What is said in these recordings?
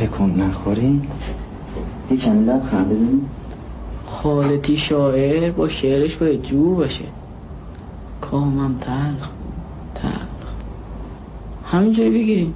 تکون نخوری یه کمی لب خم بزنی خالتی شاعر با شعرش باید جو باشه. کامم تلخ تلخ. همینجوری بگیرید.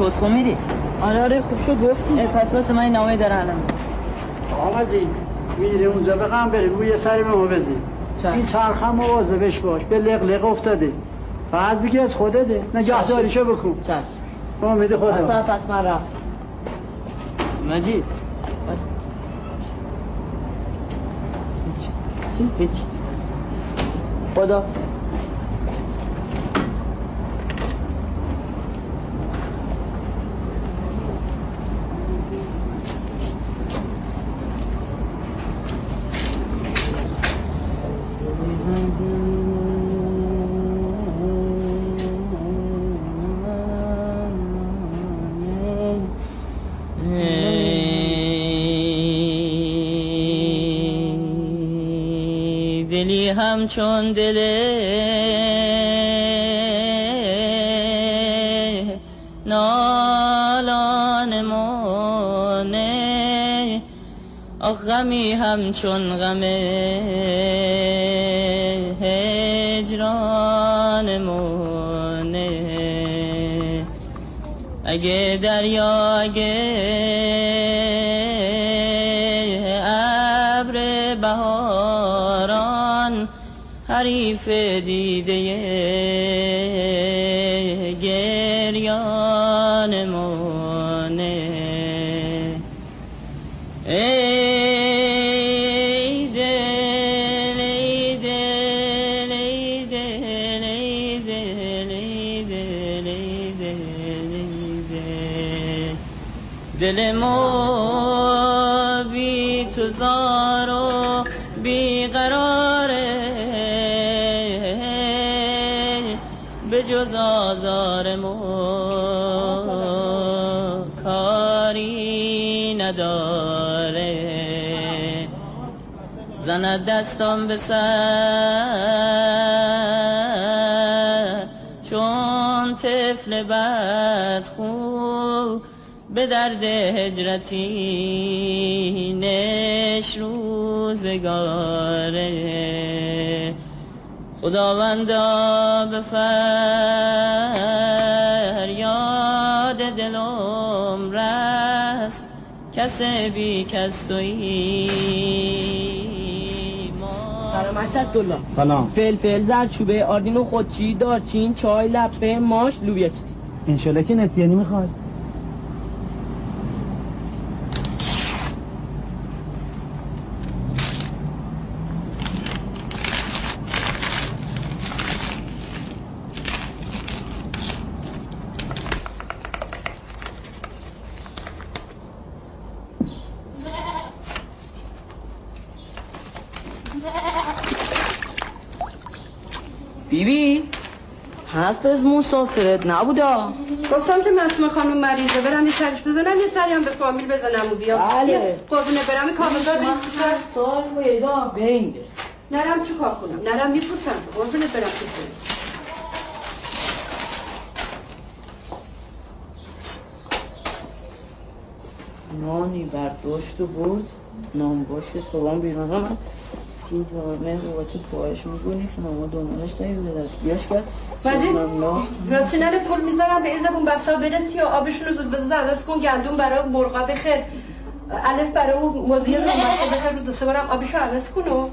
کسخو میری. آره آره خوب شد گفتی پس واسه من نامه داره الان. آمدی میره اونجا بقم بری روی سر ما بزی این چرخ هم مواظبش باش. به لق افتاده. فرض بگی از خودته. نگهداریشو بکن. چشم امید خدا. اصلا پس من رفت مجید. هیچ خدا. همچون دل نالان مانه غمی همچون غم هجران مانه اگه دریا اگه حریف دیده گریان مانه ای دل ای دل ای دل ای دل ای دل ای دل دل دستم به سر چون طفل بدخو به درد هجرتی نش روزگاره. خداوندا به فریاد دلم رس کس بی کس تویی. سلام الله سلام. فلفل زرچوبه آردینو خودچی دارچین چای لپه ماش لوبیا چی انشالله که نسیانی می‌خواد بیبی از مسافرت نبودا. گفتم که مسئول خانم مریضه برم یه سرش بزنم یه سری هم به فامیل بزنم و بیام بله. قربونه برم کامزار هر سال باید بینده نرم چه کار کنم. نرم میپوسم. قربونه برم نانی برداشت و برد نام باشه صبحان بیرون من این جامعه بابت پاهش میگونی که نما دنبالش به دست بیاش کرد راستی نره پول می‌ذارم به ایزبون بسا برسی و آبشون رو زود بزرز عوض کن گندون برای مرغا بخیر الف برای اون موزی زمان بخیر رو دو سه بارم آبشو عوض کن و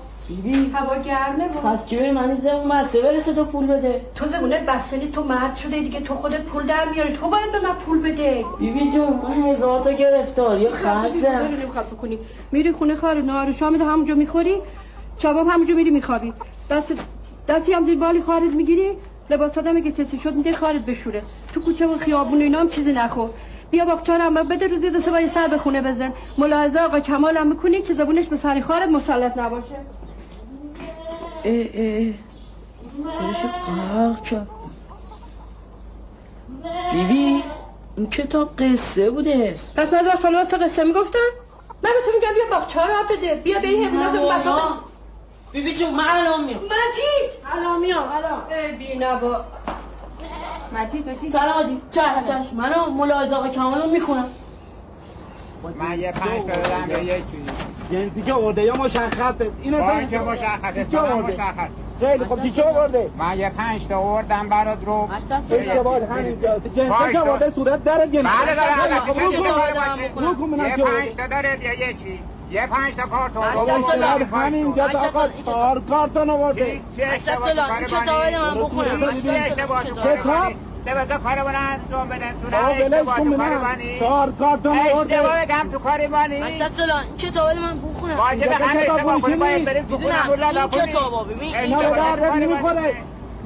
هوا گرمه با پس کی بری من زبون بسته برسه تو پول بده تو زبونه بسته تو مرد شده دیگه تو خودت پول در میاری تو باید به من پول بده بیبی جون من هزار تا گرفتاری خرج میری خونه خاره نهار شام همونجا می‌خوری شباب همونجا میری میخوابی. دست دستی هم زیر بالی خارج می‌گیری لباس آدم اگه کسی شد میده خارج بشوره. تو کوچه و خیابون و اینا هم چیزی نخور. بیا باغچان هم بده روزی دو سه سر به خونه بزن. ملاحظه آقا کمال هم می‌کنی که زبونش به سری خارت مسلط نباشه؟ اه اه. خودشو قرق کرد بیبی این کتاب قصه بوده. پس من واسه قصه می‌گفتم من به تو میگم بیا باغچه رو بده. بیا به این حیوانات بیبی جون من الان میام. مجید! الان میام الان. ای بی نبا مجید مجید. سلام آجی. چش چش منو ملاحظه آقا کمالو می‌خونم من یه پنج تا دادم به یکی جنسی که ورده یا مشخصه؟ اینو با که مشخصه. چه آورده؟ مشخصه. خیلی خب چی ورده من یه پنج تا آوردم برات رو. اشتباه همینجا جنسی که تو. ورده صورت داره جنسی بله البته رو چه کن. ببینم یه پنج آورده. تا داره یه یکی یه پنج تا کارتون هشت بابا تا. همینجا آقا سلام. چهار کارتون آورده هیچ چه هشت تا اشتباهی سلام. این کار کتابه بانی. من بخونم. هشت چه کتاب. کار کتاب؟ کار بانی انجام بدن تو نه بلش اشتباهی کن تو کار. چهار کارتون آورده اشتباه بگم تو کاری بانی هشت سلام این کتابه من بخونم باشه به همه کتاب اشتباه کنی باید. بریم تو خونه می‌دونم پول این نکنی. کتابا ببین این اینا به اشتباه نمی‌خوره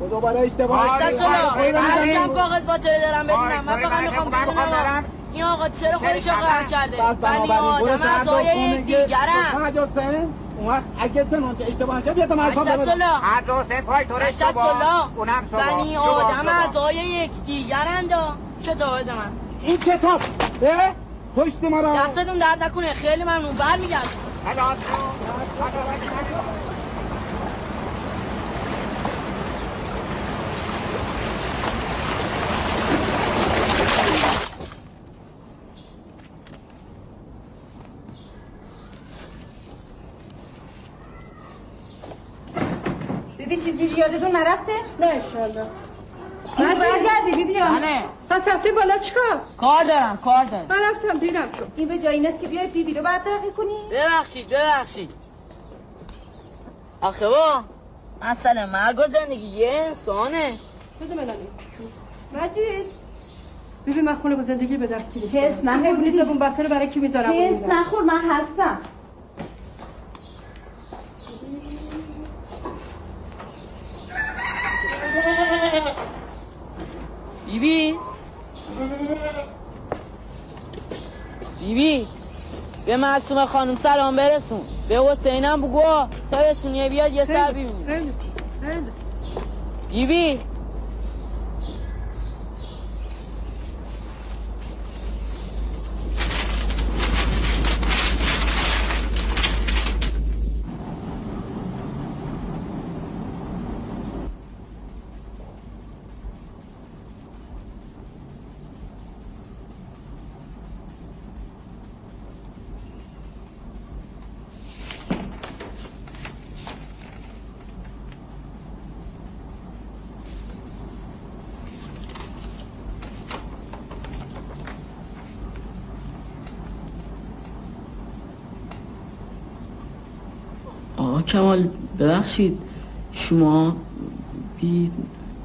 دوباره اشتباه آره،. سلام من. داشتم کاغذ با دارم آی، بدونم من فقط من می‌خوام من بدونم دارم. این آقا چرا خودشو چه قهر؟ کرده؟ برو آدم که- دیگرم. حسین اون وقت اگه سنون که اشتباه کرد من هشت حساب سلام هر دو سه پای تو سلام اونم بنی آدم صبح. ازای یک دیگرند کتابه ده من؟ این کتاب اه؟ پشت ما را دستتون درد نکنه. خیلی ممنون. برمیگردم. بیبی چیزی یادتون نرفته؟ نه انشالله من برگردی بیبی جان. بله پس رفتی بالا چیکار؟ کار دارم کار دارم. من رفتم دیرم شد این به جای این است که بیای بیبی رو بعد ترقی کنی؟ ببخشید ببخشید. آخه با مسئله مرگ و زندگی یه انسانه. بده من. مجید. بیبی من خونه با زندگی به دست کلیدم. حرص نخور بیبی. زبون بسته رو برای کی می‌ذارم؟ حس نخور من هستم. بیبی بیبی به معصومه خانم سلام برسون. به حسینم بگو. تا بسونیه بیاد یه سر ببینیم بیبی آقا کمال ببخشید شما بی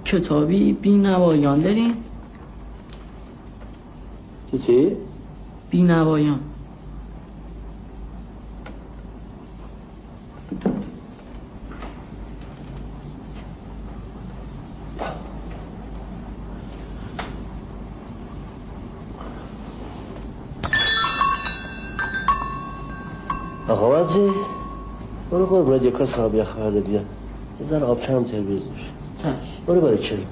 کتابی بی نوایان دارین؟ چی چی؟ بی نوایان آقا وزی کاس آب یخ برده بیا یه ذره آب کم تلویز میشه چشم. برو برای چلی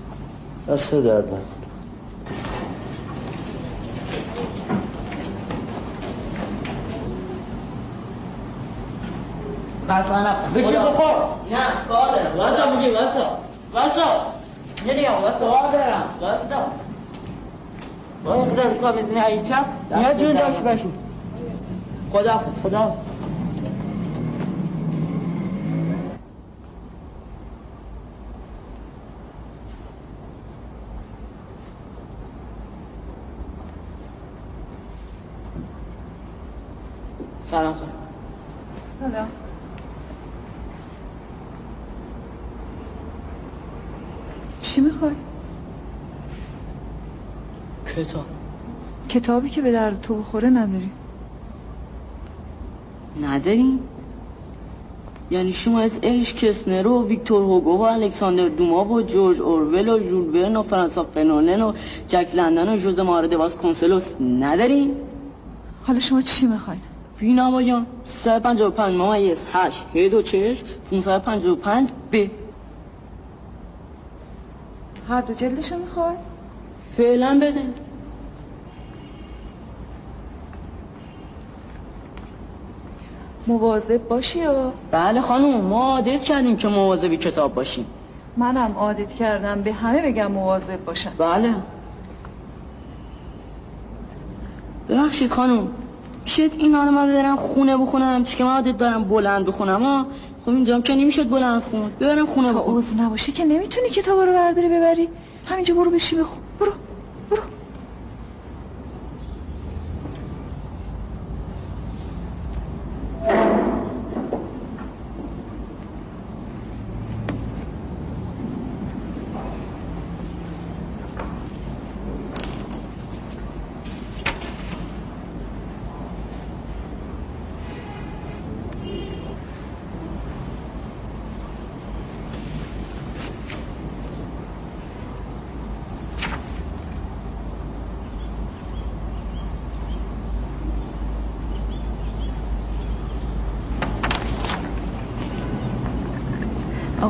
دست درد نکن. مثلا بشی بخور. نه کار دارم واسا میگی واسا واسا نمیام واسا کار دارم. واسا با خدا کار می‌زنی؟ ای چپ؟ یا جون داشت بشی خدا خدا سلام خانم سلام چی می‌خوای؟ کتاب کتابی که به درد تو بخوره نداری. نداریم یعنی شما از اریش کسنر و ویکتور هوگو و الکساندر دوما و جورج اورول و ژول ورن و فرانسا فنولن و جک لندن و جوز مارد واس کنسلوس ندارین حالا شما چی می‌خواین؟ بی نمایان 355 ممیز 8 هد و چش 555 ب. هر دو جلدشو می‌خوای؟ فعلا بده. مواظب باشی یا بله خانم ما عادت کردیم که مواظبی کتاب باشیم. منم عادت کردم به همه بگم مواظب باشن بله. ببخشید خانم می‌شد اینا رو من ببرم خونه بخونم چی که من عادت دارم بلند بخونم ها خب اینجا که نمی‌شد بلند خون ببرم خونه تا بخونم. عوض نباشی که نمی‌تونی کتاب رو برداری ببری. همینجا برو بشی بخون. برو برو.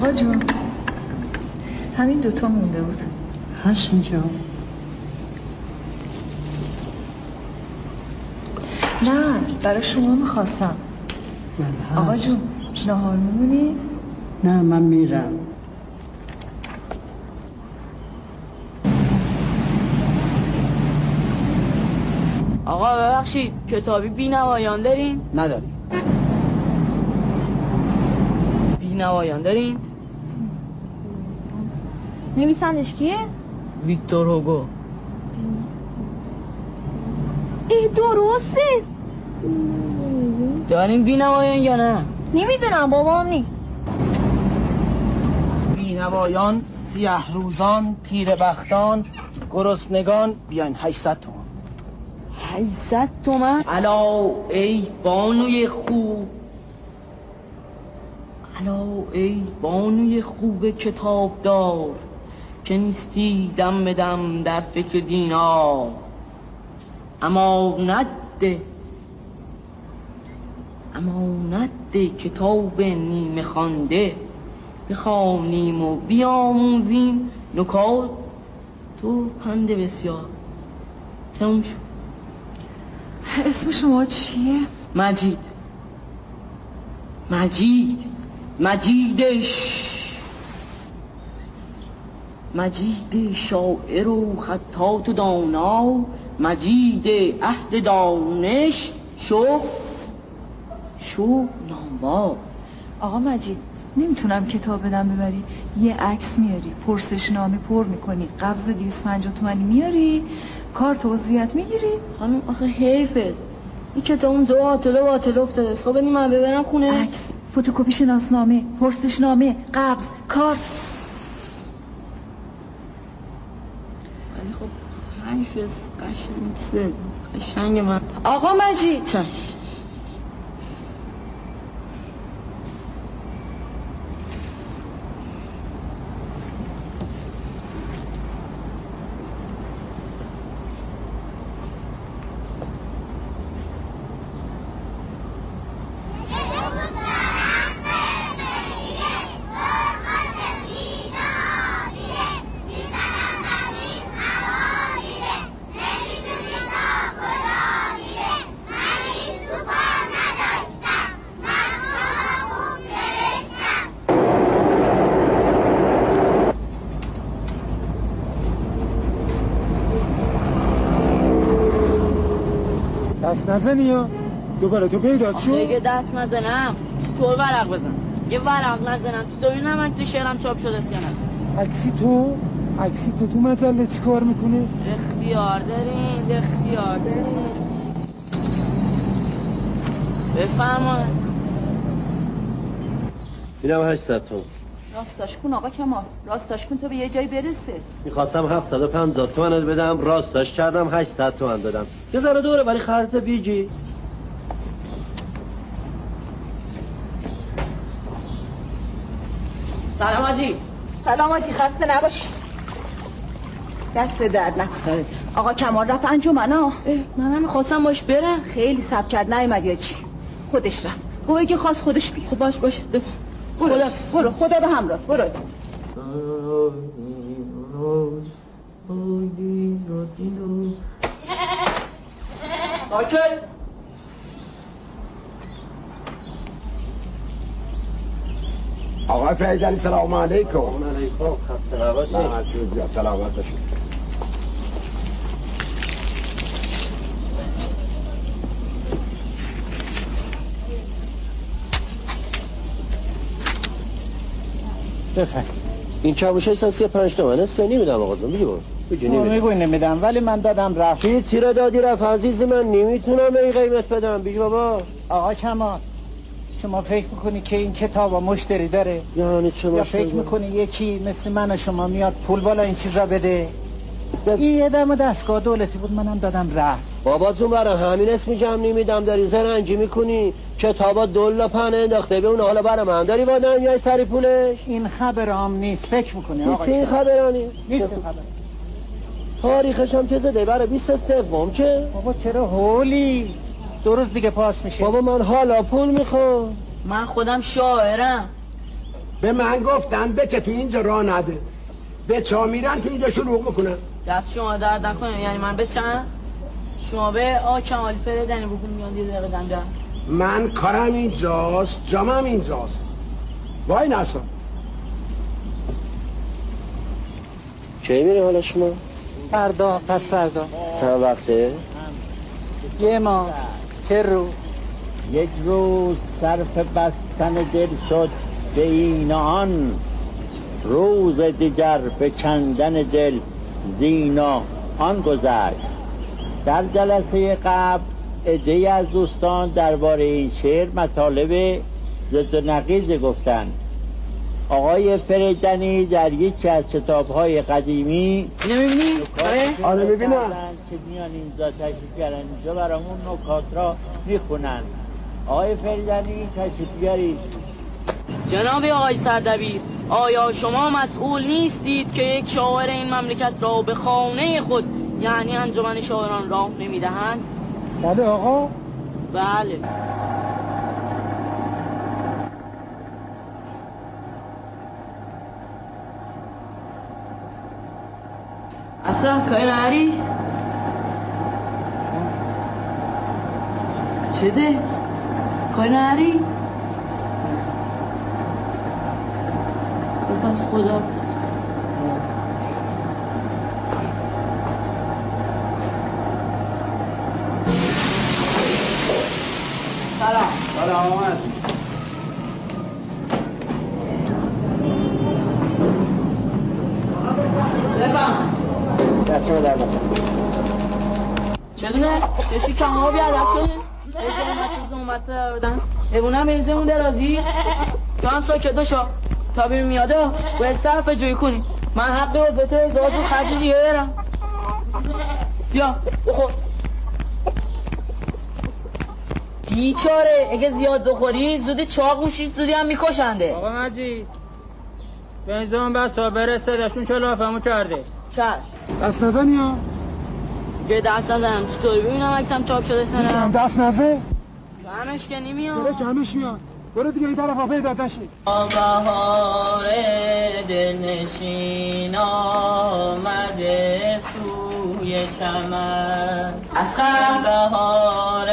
آقا جون. همین دوتا مونده بود. هست اینجا. نه برای شما می‌خواستم. من آقا. جون نهار میمونی؟ نه من میرم. آقا ببخشید کتابی بی نوایان دارین؟ نداری بی نوایان دارین؟ نویسندش کیه؟ ویکتور هوگو. ای درسته. دارین بی نوایان یا نه؟ نمی‌دونم بابام نیست. بینوایان سیه روزان تیر بختان گرسنگان بیاین 800 تومن 800 تومن الا ای بانوی خوب الا ای بانوی خوب کتاب دار که نیستی دم به دم در فکر دینار امانت ده امانت ده کتاب نیمه خوانده بخوانیم و بیاموزیم. نکات تو پند بسیار. تموم شد. اسم شما چیه؟ مجید. مجید. مجیدش. مجید شاعر و خطات و دانا مجید اهل دانش شو شو نامبار. آقا مجید نمی‌تونم کتاب بدم ببری. یه عکس میاری پرسش نامه پر می‌کنی قبض 250 تومانی میاری کار توضیحت می‌گیری. خانم آخه حیفه این کتاب اونجا باطله باطله افتاده. است. خب من ببرم خونه. عکس فتوکپی شناسنامه پرسش نامه قبض کار ولی خب حیفه قشنگ سه قشنگ من آقا مجید چشم نزنی یا؟ دوباره تو پیدا شد دیگه دست نزنم. چطور ورق بزنم یه ورق نزنم. چطور ببینم عکس شعرم چاپ شده است یا نه؟ عکسی تو؟ عکسی تو تو مجله چی کار می‌کنه اختیار دارین اختیار دارین. بفرمایید. اینم 800 تومن راستش کن آقا کمال راستش کن تا به یه جایی برسه. می‌خواستم 750 تومن بدم راستش کردم 800 تومن دادم. یه ذره دوره ولی خرط بیجی. سلام آجی. سلام آجی خسته نباشی. دست درد نکن. آقا کمال رفت انجمنا منم خواستم باش برم. خیلی سب کرد نیومد یا چی خودش رفت. گوهی که خواست خودش بیا خب باش باش دفع برو برو خدا به همراه برو. ساکت آقای فیدلی سلام علیکم. سلام علیکم خسته نباشی سلامت باشید بفهم این چابوشه ایسان سی پنج تومن است. نمیدم آقا جون بگی بگی نمیدم نمیدم ولی من دادم رفت. چی تیره دادی رفت؟ عزیزی من نمی‌تونم این قیمت بدم. بیج بابا. آقا کمال شما فکر می‌کنی که این کتاب مشتری داره؟ یعنی چه یا فکر می‌کنی یکی مثل من و شما میاد پول بالا این چیزا بده؟ این یه دم دستگاه دولتی بود منم دادم رفت. بابا جون برای همین اسمی جمع نمیدم داری زرنگی می‌کنی. کتابا دولا پنه انداخته به اون حالا برای من داری با نمیای سری پولش؟ این خبرام نیست فکر می‌کنی آقا این. خبرانی نیست؟ خبر. تاریخش هم که زده؟ برای 20 سوم که بابا چرا هولی دو روز دیگه پاس میشه. بابا من حالا پول می‌خوام. من خودم شاعرم. به من گفتن بچه تو اینجا راه نده. به چا میرن تو اینجا شروع می‌کنن. دست شما درد نکنه یعنی من به چند شما به آ کمالی فریدنی بکن میان یه دقیقه دنده من کارم اینجاست جامم اینجاست. وای نسا. کی میری حالا شما؟ فردا پس فردا. چند وقته؟ یه ماه چه رو؟ یک روز صرف بستن دل شد به این آن. روز دیگر به کندن دل. زینا آن گذشت در جلسه قبل عده از دوستان درباره این شعر مطالب ضد و نقیز گفتند. آقای فریدنی در یکی از کتابهای قدیمی نمی‌بینی؟ آره؟ می‌بینم. که میان اینجا تشریف بیارن. اینجا برامون نکات را می‌خونن. آقای فریدنی تشریف بیارید. جناب آقای سردبیر آیا شما مسئول نیستید که یک شاعر این مملکت را به خانه خود یعنی انجمن شاعران راه نمی‌دهند؟ بله آقا بله اصلا کاری؟ چه ده؟ کاری خب پس خدا بس سلام. در نکن. چدونه چشی کما بیادب شده؟ ازدون بسته بردن ایوونم بریزه اون درازی. تو هم ساکت بشا تا بیم میاده باید صرف جوی کنی. من حق عضوت ازدواج و خرج دیگه برم بیا بخور. بیچاره اگه زیاد بخوری زودی چاق میشی زودی هم میکشنده. آقا مجید بنزان بسا برسه دشون چه لافمو کرده. چشم. دست نزنی ها. یه دست نزنم. چطوری؟ ببینم عکسم چاپ شده سنم دست نزه همش که نمیاد. جمعش میاد؟ برو دیگه این طرف پیدا نشی بهار دلنشین آمده سوی چمن. اسخر بهار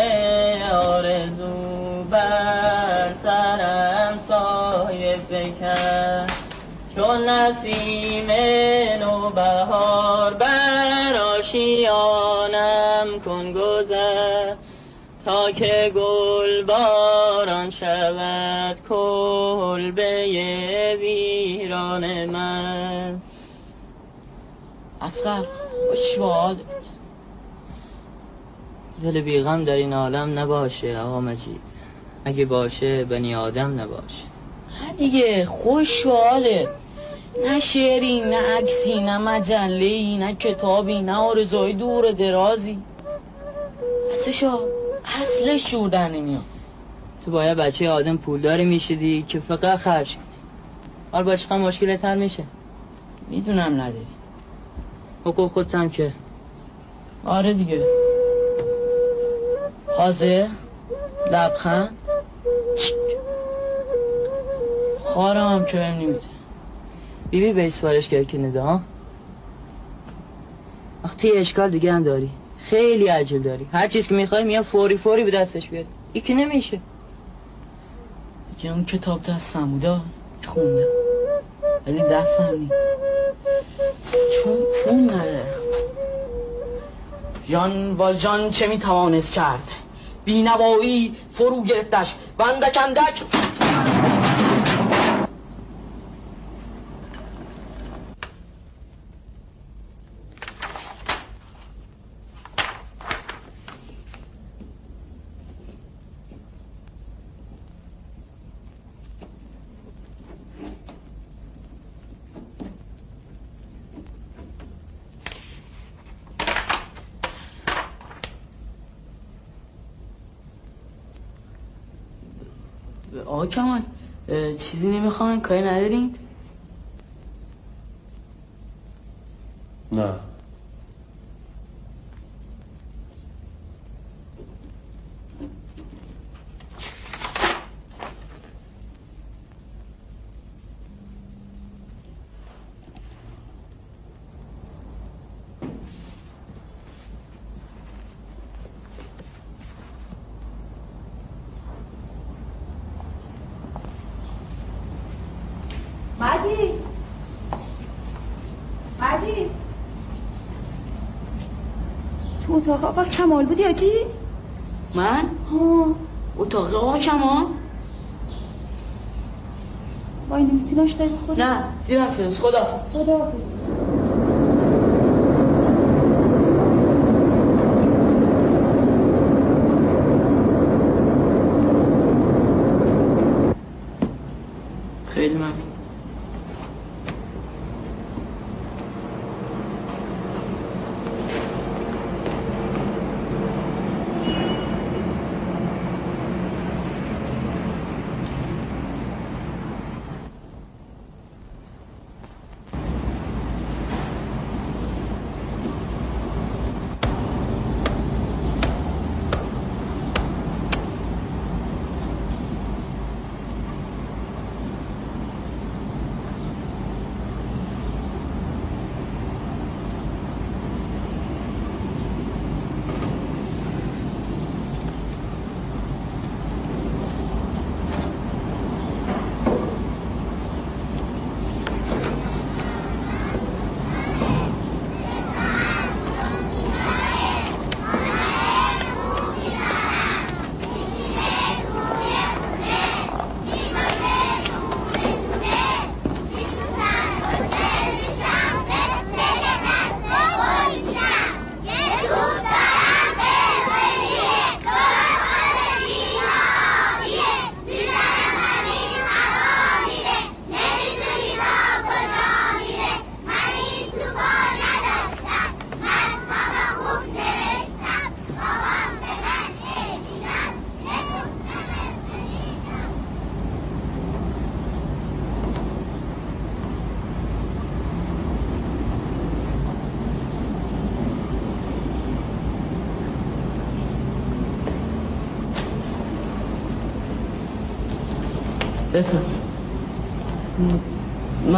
آرزو بر سرم سایه فکر چون نسیم نو بهار بر آشیانم کن گذر. تا که باران شود کلبه ویران من. اسخر شواد دل بیغم در این عالم نباشه آقا مجید. اگه باشه بنی آدم نباشه. نه دیگه خوش نه شعری نه عکسی نه مجله نه کتابی نه آرزوی دور درازی. اصلشا اصلش جور در نمیاد. تو باید بچه آدم پولداری می‌شدی که فقط خرج حال با چقدر مشکل تر میشه؟ می‌دونم نداری حقوق خودتم که. آره دیگه. حاضر؟ لبخند؟ خارم هم که بهم نمیده. بیبی به سفارش کرد که نده ها؟ وقتی اشکال دیگه هم داری. خیلی عجل داری. هر چیز که می‌خوای میاد فوری فوری به دستش بیاری. ای که نمیشه. که اون کتاب دستم بودا خوندم. ولی دستم نی چون پول ندارم جان والجان چه می‌توانست کرد؟ بینوایی فرو گرفتش. بندک اندک آقا کمان چیزی نمی‌خواین کاری ندارین؟ نه. اتاق آقا کمال بودی آجی؟ من؟ ها اتاق آقا کمان؟ وای نمیسی داری بخوری؟ نه دیرم شده خدا خدا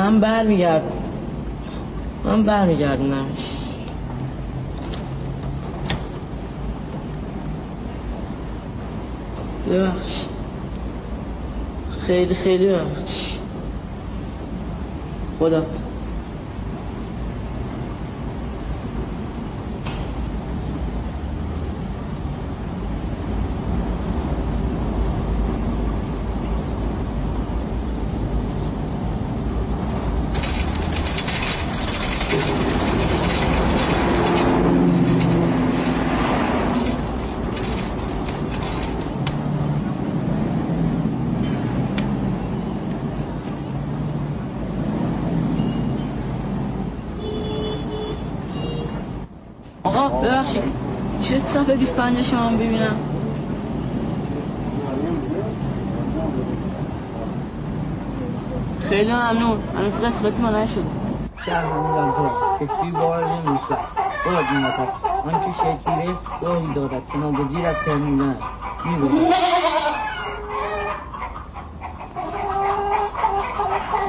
من برمیگردم من برمیگردونمش ببخشید. خیلی خیلی ببخشید. خدا آقا ببخشید میشه صفحه 25 شما ببینم خیلی ممنون. هنوز قسمت ما نشد شهرمندان تو فکری بار نیست باید میمتد آنچه شکیره راهی دارد که ناگزیر از فرمودن است. می‌گوید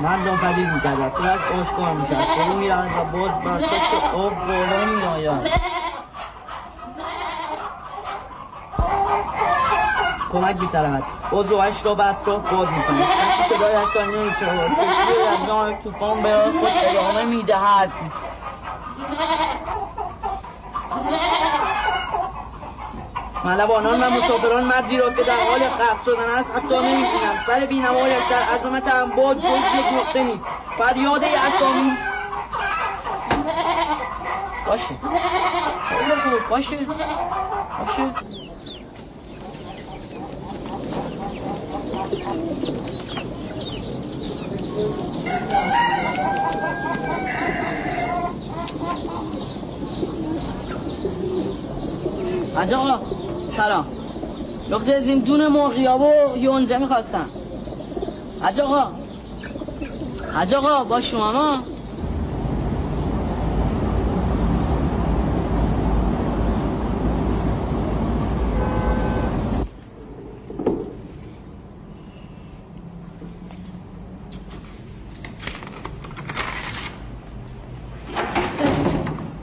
مردم پدید می‌کرد. است از آشکار از فرو می‌رود و باز بر شکل آب بالا میآید. کمک باز روحش را به اطراف باز می‌کنه. کسی صدایش را نمی‌شود کشتی نام توفان به خود ادامه می‌دهد. ملوانان و مسافران مردی را که در حال غرق شدن است حتی نمی‌بینند. سر بینوایش در عظمت امواج جز یک نقطه نیست. فریاد اسامی باشه. باشه. باشه. حاج آقا سلام. نقطه از این دون مرغیاب و یونزه می‌خواستم حاج آقا آقا با شما ما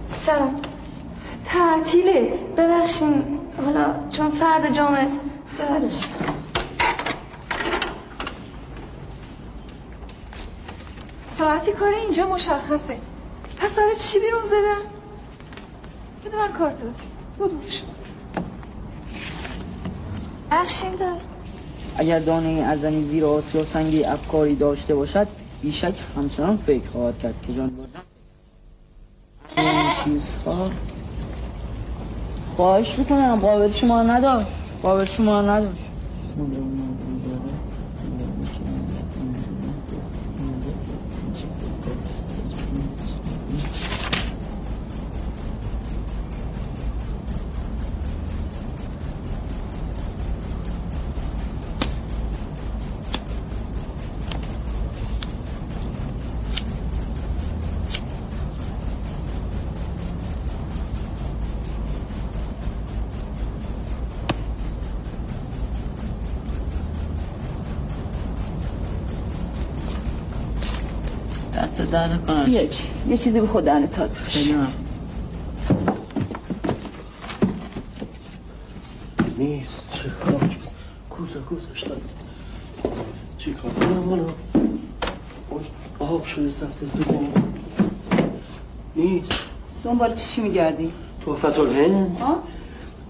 سلام تعطیله ببخشین حالا چون فرد جامعه است ببخشین ساعتی کار اینجا مشخصه. پس برای چی بیرون زدم بده من کارت زود بشم بخشین دار اگر دانه ازنی زیر آسیا سنگی افکاری داشته باشد بیشک همچنان فکر خواهد کرد که جان این چیزها؟ خواهش می‌کنم قابل شما نداشت. قابل شما نداشت. یه چی یه چیزی به خود دهنت تازه. نیست. چه خاک کوزه گذاشتم چی کار؟ کنم اوی، آب شده سخت زدنی نیست. دنبال چی چی میگردی؟ توفت الهند؟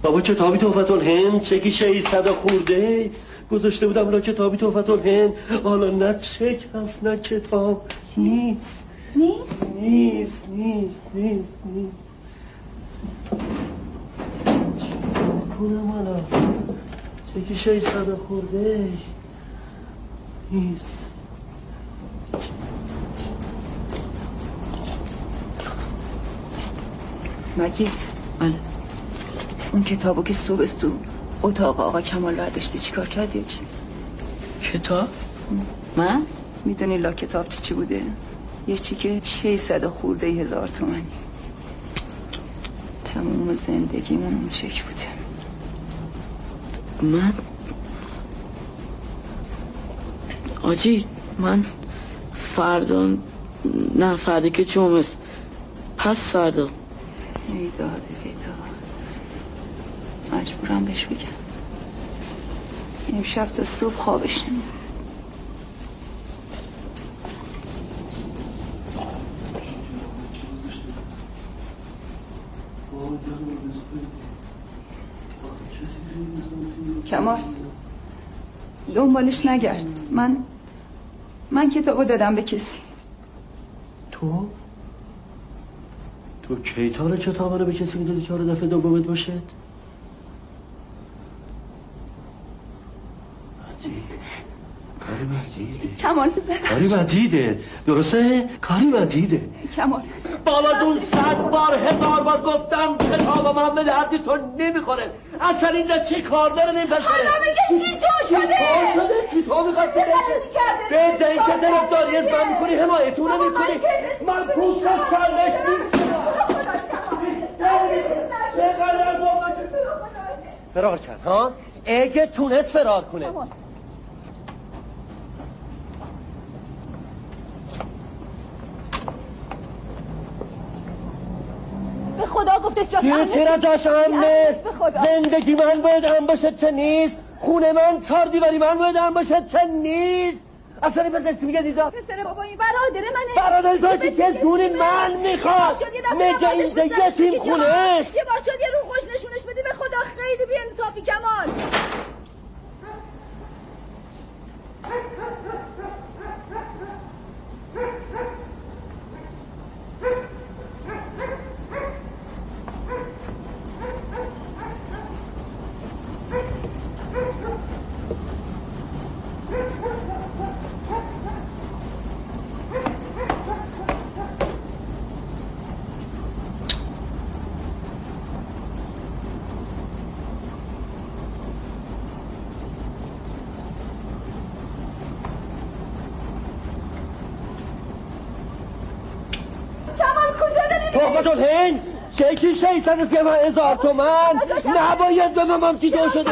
بابا کتابی توفت الهند. چکی شیصد خورده گذاشته بودم را کتابی توفت الهند. حالا نه چک هست نه کتاب. نیست. نیست؟ نیست نیست نیست نیست. چیکار کنم حالا چکی شیصد خورده نیست. مجید. بله. اون کتابو که صبح است تو اتاق آقا کمال برداشتی چیکار کردی؟ چی؟ کتاب؟ من؟ می‌دونی لا کتاب چی چی بوده؟ یه چی که 600 خورده هزار تومنی تمام زندگیمون اون چک بوده من آجی من فردا نه فردا که جمعه است. پس فردا. ای داده بیداد مجبورم بهش بگم. امشب تا صبح خوابش نمیاد کمال دنبالش نگرد من من کتابو دادم به کسی تو؟ تو کی تا حالا کتاب رو به کسی می‌دادی که حالا دفعه دومت باشه؟ کاری مجیده کمال کاری مجیده درسته؟ کاری مجیده کمال بابا اون صد بار هزار بار گفتم کتاب محمد حدی تو نمی‌خوره اصلا اینجا چی کار داره این پسره حالا میگه چی تو شده چی کار شده چی تو می‌خواستی بشه به جایی که طرفداری از من می‌کنی حمایتون رو می‌کنی من پوست از کلش فرار کرد ها اگه تونست فرار کنه خدا گفته شد یه چرا داشتم نیست؟ زندگی من باید هم باشه چه نیست؟ خونه من چار دیواری من باید هم باشه چه نیست؟ اصلا این پسر چی میگه دیدا پسر بابا این برادر منه. برادر تو که دونی من. می‌خواد مگه اینجا یتیم خونه است یه بار شد یه رو خوش نشونش بدی به خدا خیلی بی انصافی کمال تحفت الهین شیصد سه هزار تومن نباید به ممامتی دو شده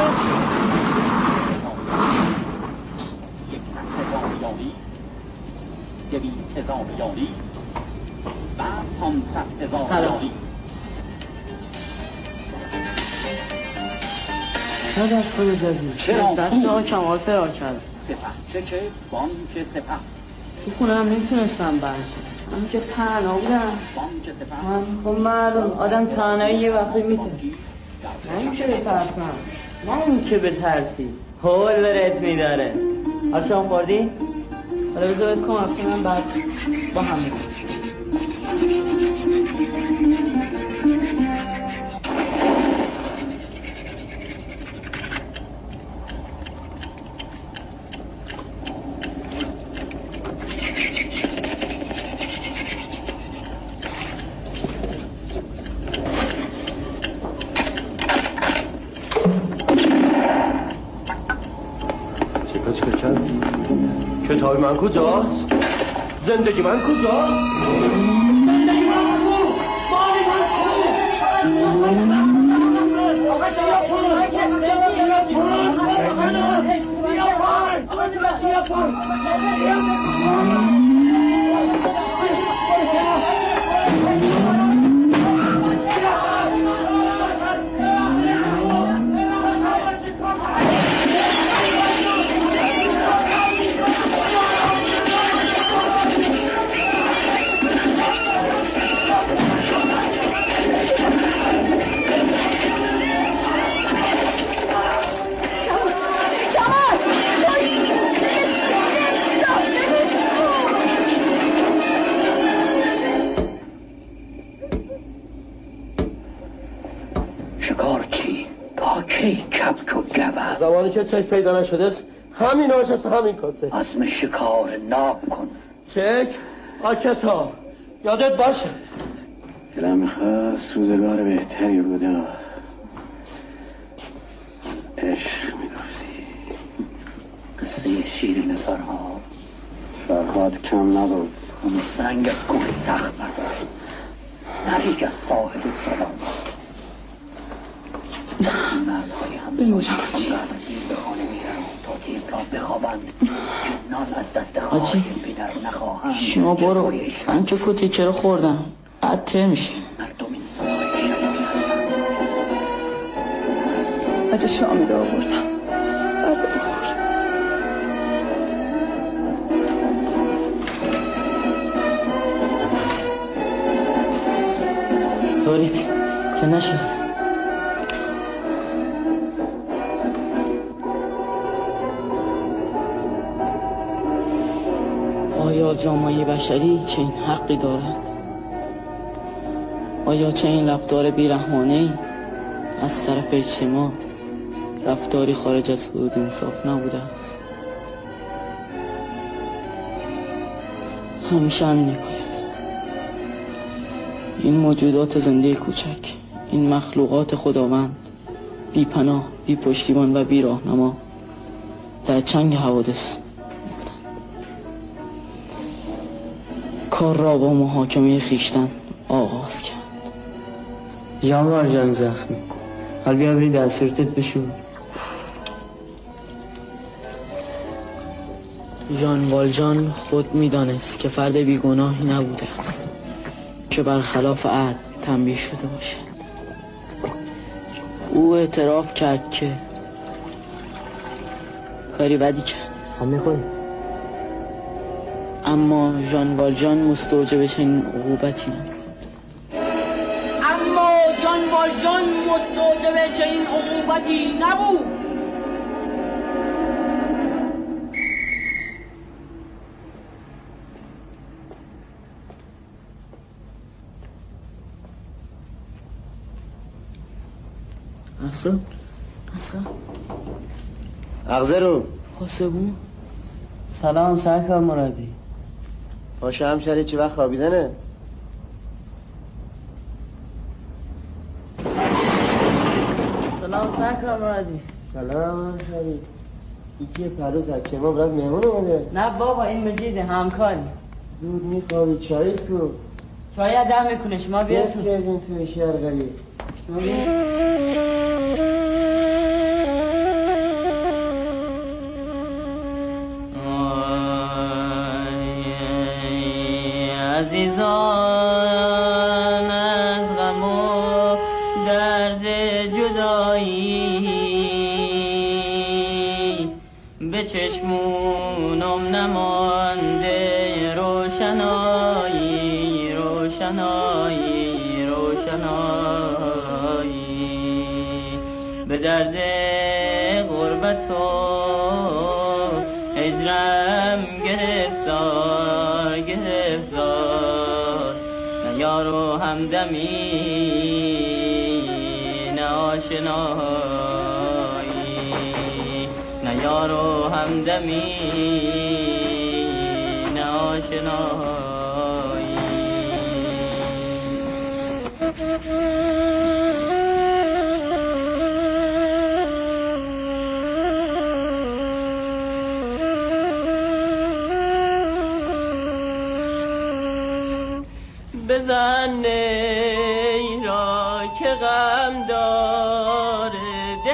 دویست هزار یاری و پانصد هزار یاری چرا دست خود دادی؟ چرا؟ دست آقا کمال فرار کرد سپه چک بانک سپه. تو خونه هم نمی‌تونستم برشم من که تنها بودم. خب معلوم آدم تنهایی یه وقتی می‌تونه نه اینکه بترسم. اینکه بترسی. حول برت میداره. حال شما خوردی؟ حالا بذار بهت کمک کنم بعد با هم میریم کتاب من کجاست؟ زندگی من کجاست؟ زمانی که چک پیدا نشده است همین آش است همین کاسه. عزم شکار ناب کن. چک؟ آ کتاب یادت باشه. دلم می‌خواست روزگار بهتری بوده. عشق می‌گفتی قصه شیرین فرها فرهاد کم نبود. اون سنگ از کوه سخت برداشت نریگ از صاحب سلام. مردهای هم بنوشم. شما برو. من که کتی رو خوردم؟ بعد ته میشه. شبیه آجا شامیده آوردم. برده بخور طوریت. که نشد. بشری چنین حقی دارد؟ آیا چنین رفتار بیرحمانه از طرف اجتماع رفتاری خارج از حدود انصاف نبوده است همیشه همین است این موجودات زنده کوچک این مخلوقات خداوند بی پناه بی پشتیبان و بی راهنما در چنگ حوادث کار را با محاکمه خیشتن آغاز کرد. جانوار جان زخمی. حال بیا بری دستورتت بشو جان والجان خود می‌دانست که فرد بیگناهی نبوده است که برخلاف عهد تنبیه شده باشد. او اعتراف کرد که کاری بدی کرد. هم اما ژان والجان مستوجب چنین عقوبتی نبود. اما جان والجان مستوجب چنین عقوبتی نبود. اصلا؟ اصلا. اغزه رو. سلام سرکار مرادی. پاشا همشهری چی وقت خوابیدنه؟ سلام سرکار مرادی سلام همشهری یکی پروز از که ما برات مهمون اومده. نه بابا این مجید همکاری. دود میخوابی چایت کو چای دم می‌کنه شما بیا تو. کردیم تو شرقلی شما آشنایی نه یار و همدمی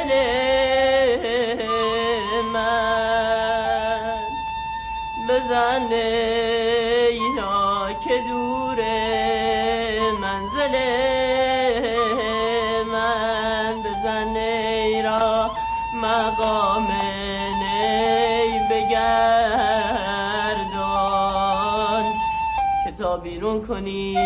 دل من بزن ای را که دور منزل من بزن ای را مقام نی بگردان که تا بیرون کنی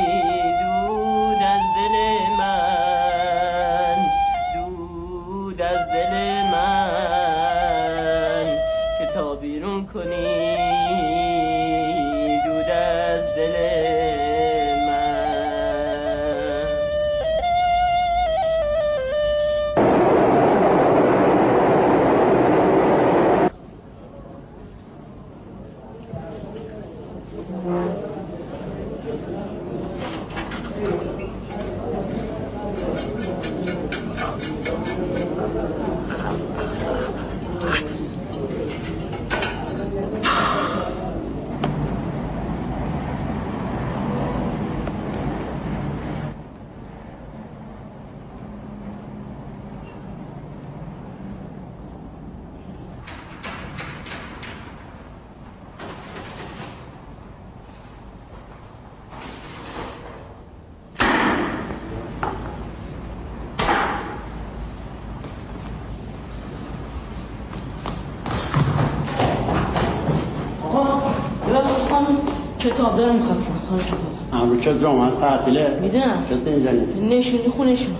چه جمعه از تعطیله. می‌دونم. کسی اینجا نشونی خونشون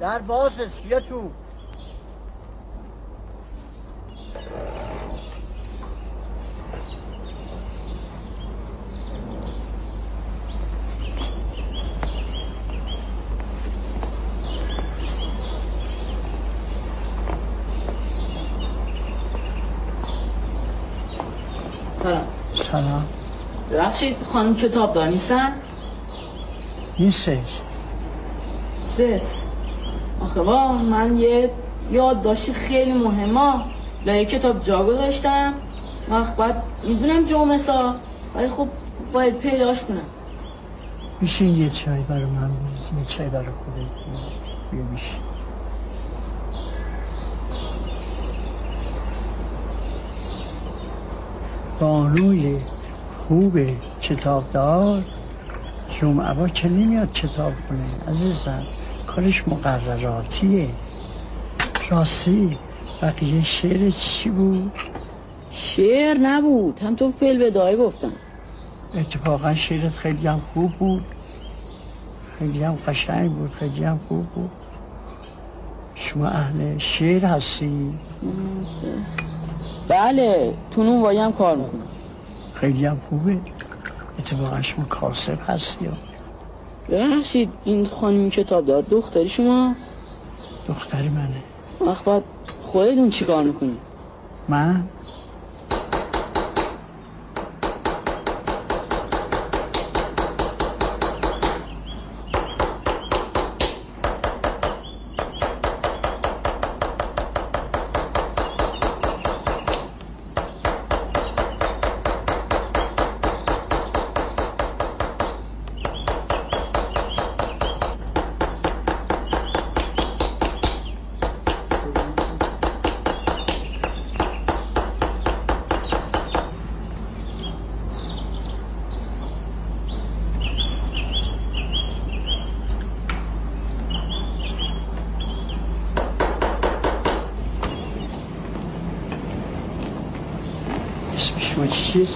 در باز است بیا تو سلام سلام ببخشید خانم کتاب دار نیستن نیستش. سس آخه با من یه یاد داشتی خیلی مهمه. لایه کتاب جا گذاشتم. آخ باید می‌دونم جمعه سا. ولی خب باید پیداش کنم. میشه یه چای برای من یه چای برای خودت. بیا میشه بانوی خوب کتابدار. جمعه با که نمیاد کتاب کنه. عزیزم کارش مقرراتیه. راستی بقیه شعر چی بود؟ شعر نبود. هم تو فیل به دای گفتم. اتفاقا شعرت خیلی هم خوب بود. خیلی هم قشنگ بود. خیلی هم خوب بود. شما اهل شعر هستی؟ بله تو نون هم کار می‌کنم خیلی هم خوبه. اتفاقا شما کاسب هستی ببخشید این خانمی کتاب دار دختری شما؟ دختری منه. وقت بعد خودتون چی کار می‌کنی؟ من؟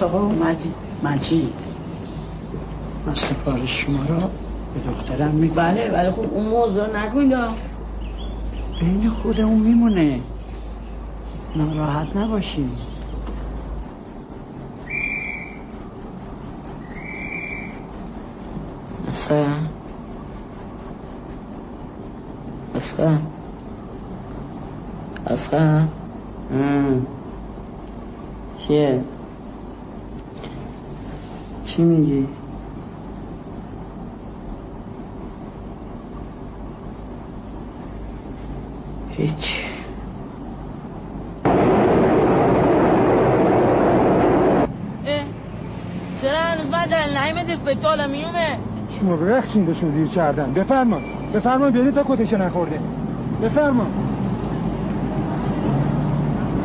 آقا؟ مجید مجید. من سفارش شما را به دخترم میگم بله بله. خب اون موضوع نکنید بین خودمون میمونه. ناراحت نباشید اصلا. اصلا. اصلا. چیه؟ چی میگی؟ هیچ. چرا هنوز مجل نیمه اسپکتال میومه؟ شما ببخشین بهشون دیر کردن بفرمان بفرمان بیارید تا کتشه نخورده. بفرمان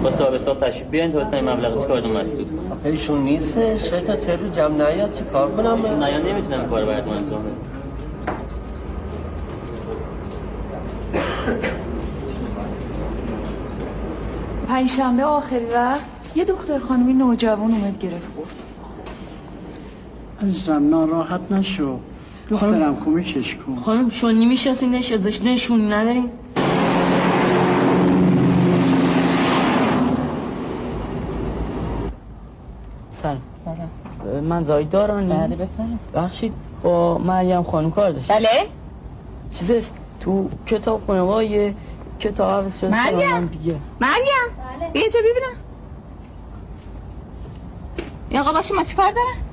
با صاحب حساب تشریف بیاین تا این مبلغ کاردون مسدود کنم آخه ایشون نیسته سه تا تلو جمع نیاد چی کار کنم؟ ایشون نیاد نمی‌تونم کار براتون انجام بدم. پنجشنبه آخری وقت یه دختر خانمی نوجوان اومد گرفت. برد عزیزم ناراحت نشو. دخترم کمکش کن. خانم شون نمی‌شناسین ازش نشونی نداریم سلام. سلام. من زاید دارانی بله بفرمایید. بخشید با مریم خانم کار داشت بله. چیزست تو کتاب خونه یه کتاب حفظ شده مریم. دیگه. مریم. بله. بیا اینجا ببینم این آقا باشی ما چی کار دارن؟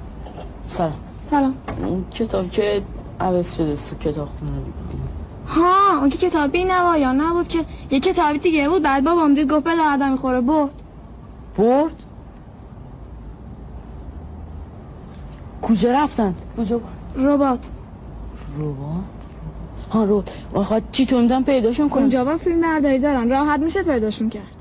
سلام. سلام. اون کتاب که عوض شده سو کتاب خونه ها اون که کتابی نوایا نبود که؟ یه کتابی دیگه بود بعد بابام دید گفت به آدم می‌خوره برد. برد؟ کجا رفتند؟ کجا؟ ربات ربات ها رو واخواد چی تو پیداشون کنم اونجا فیلم برداری دارن. راحت میشه پیداشون کرد.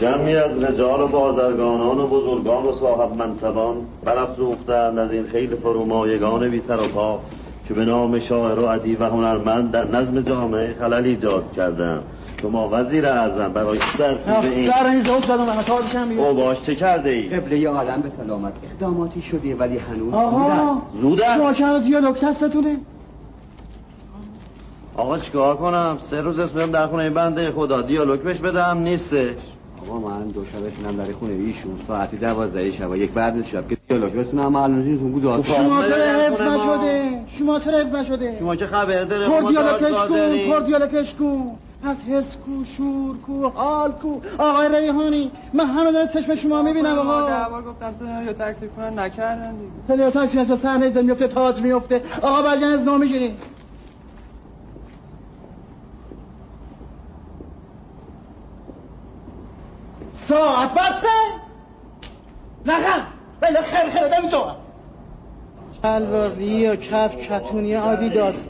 جمعی از رجال و بازرگانان و بزرگان و صاحب منصبان برافروختند از این خیلی فرومایگان بی سر و پا که به نام شاعر و ادیب و هنرمند در نظم جامعه خلل ایجاد کردند. شما وزیر اعظم برای به این سر این زود بدم من کار بشم او باش چه کرده ای؟ قبله عالم به سلامت اقداماتی شده ولی هنوز آقا زود است. شما کنه دیالوگ تستونه آقا چیکار کنم؟ سه روز اسمم در خونه این بنده خدا دیالوگ بهش بدم نیستش. آقا من دو شبه شنم در خونه ایشون. ساعتی دوازده شب یک بعد شب. که دیالوگ بسونم اما الان ایشون گذار شما چرا حفظ نشده؟ شما چرا حفظ نشده؟ شما که خبر داره پر دیالوگش کن پر دیالوگش کن از حس کو شور کو حال کو. آقای ریحانی من همه داره چشم شما می‌بینم آقا. بار گفتم سناریو تاکسی کنن نکردن دیگه. سناریو تاکسی از صحنه زن میفته تاج میفته آقا برجن از نام می‌گیرین ساعت بسته؟ نخم بله خیر خیر نمی‌تونم چلواری و کف کتونی آدیداس.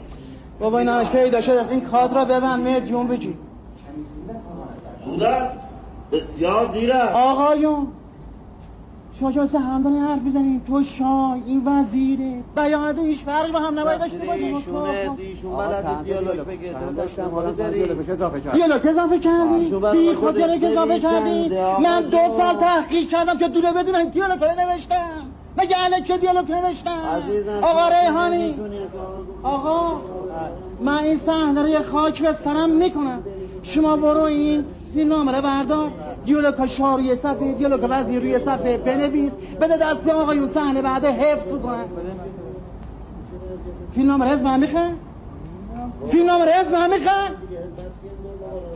بابا این همش پیدا شد. از این کادر را ببند مدیون بگی زود است بسیار دیر است آقایون. هم دارین حرف بزنین. تو شاه این وزیره. بیانات هیچ فرقی با هم نباید داشته باشه ایشونه ایشون بلد دیالوگ بگه داشتم حالا دیالوگ اضافه کردی بی خود دیالوگ اضافه کردی من دو سال تحقیق کردم که دوره بدون این دیالوگ نوشتم. مگه الکه دیالوگ نوشتم؟ آقا ریحانی. آقا من این صحنه رو خاک بستنم می‌کنم. شما برو این فیلم نامه رو بردار. دیالوگ شاه روی صفحه دیالوگ وزیر روی صفحه بنویس. بده دست آقایون صحنه بعد حفظ کنن فیلم نامه حزب هم می‌خواه فیلم نامه حزب هم می‌خواه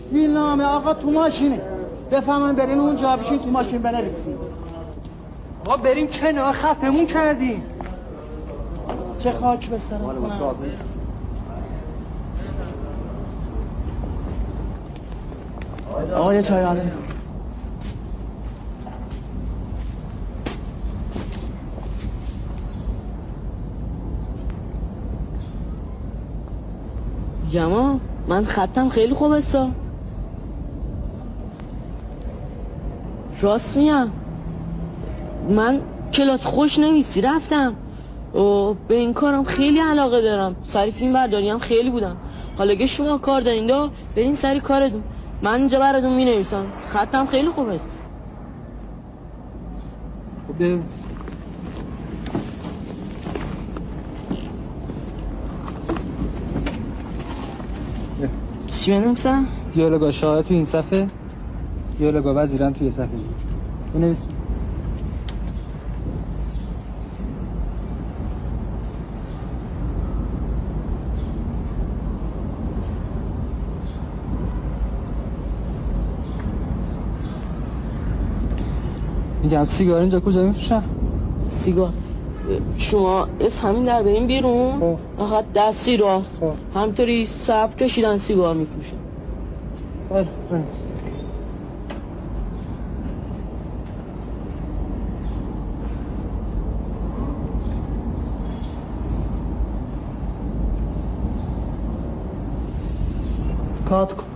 فیلم نامه آقا تو ماشینه. بفهمون برین اونجا بشین تو ماشین بنویسین. آقا بریم کنار خفمون کردیم چه خاک به سرم کنم آقا یه چای آدم. جما من خطم خیلی خوب استا راست میگم. من کلاس خوش نویسی رفتم. و به این کارم خیلی علاقه دارم. سری فیلم برداری هم خیلی بودم. حالا که شما کار دارین دا برین سری کارتون. من اینجا براتون می نویسم. خطم خیلی خوب است. خب چی بنویسم؟ دیالوگا شاه تو این صفحه دیالوگا وزیرم توی صفحه. بنویس. میگم سیگار اینجا کجا؟ میفروشن سیگار. شما از همین در به این بیرون فقط دستی راست. همطوری سب کشیدن سیگار میفروشن کات کن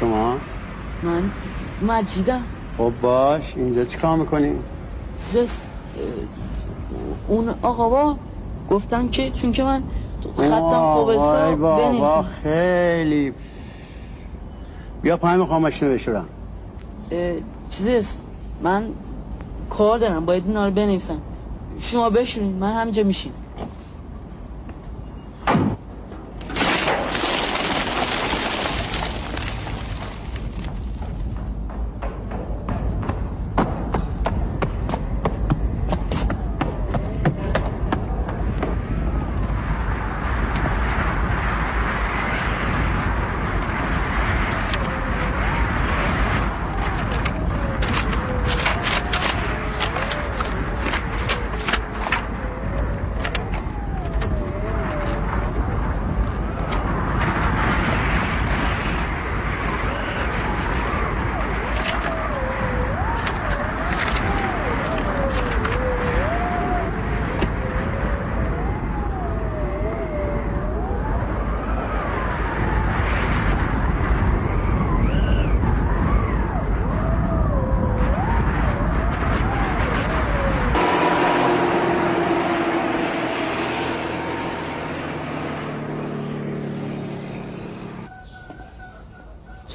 شما من مجیدم خب باش اینجا چیکار می‌کنی؟ زس اون آقا با گفتن که چون که من خطم خوب وای است بابا بنویسم. خیلی. بیا پای می‌خوام ماشینو بشورم. چیزیست من کار دارم باید اینا رو بنویسم. شما بشونید من همجا میشین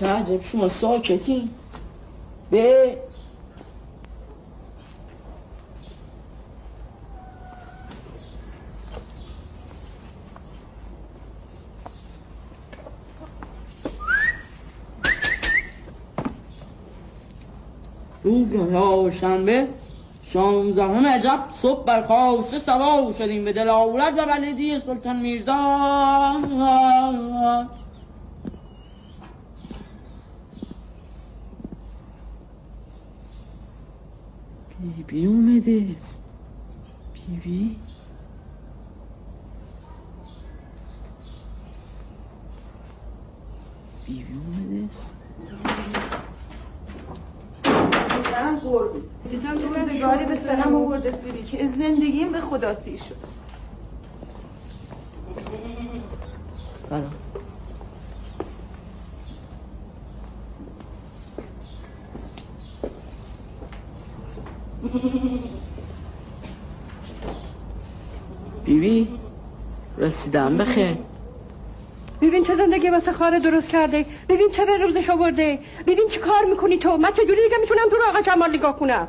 چه شما ساکتین به روز شنبه شانزدهم عجب صبح برخواسته سوا شدیم به دلاورت و بلدی سلطان میرزا بی بی اومده. بی بی بی بی اومده. دارم گور دیدم روزگاری به سرم آورد اسپیری که زندگیم به خدا سیر شد. سلام. بیبی رسیدم. بخیر. ببین چه زندگی واسه خاره درست کرده. ببین چه به روزش آورده. ببین چه کار می‌کنی تو. من چجوری دیگه می‌تونم تو رو آقا جمال نگاه کنم؟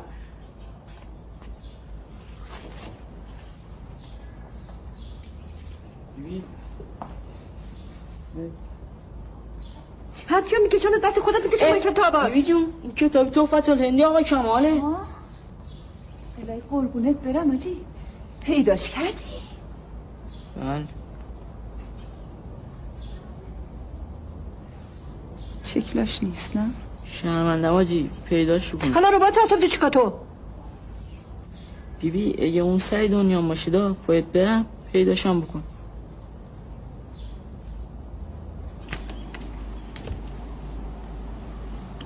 هرچی می‌کشم دست خودت می‌کشم این کتابا. بیبی جون این کتاب توفت الهندی آقا کماله. الهی قربونت برم آجی. پیداش کردی؟ بله. شکلش نیست نه؟ شرمنده آجی پیداش کن حالا رو با تو چیکا تو؟ بیبی اگه اون سعی دنیا باشه دا باید برم پیداشم بکن.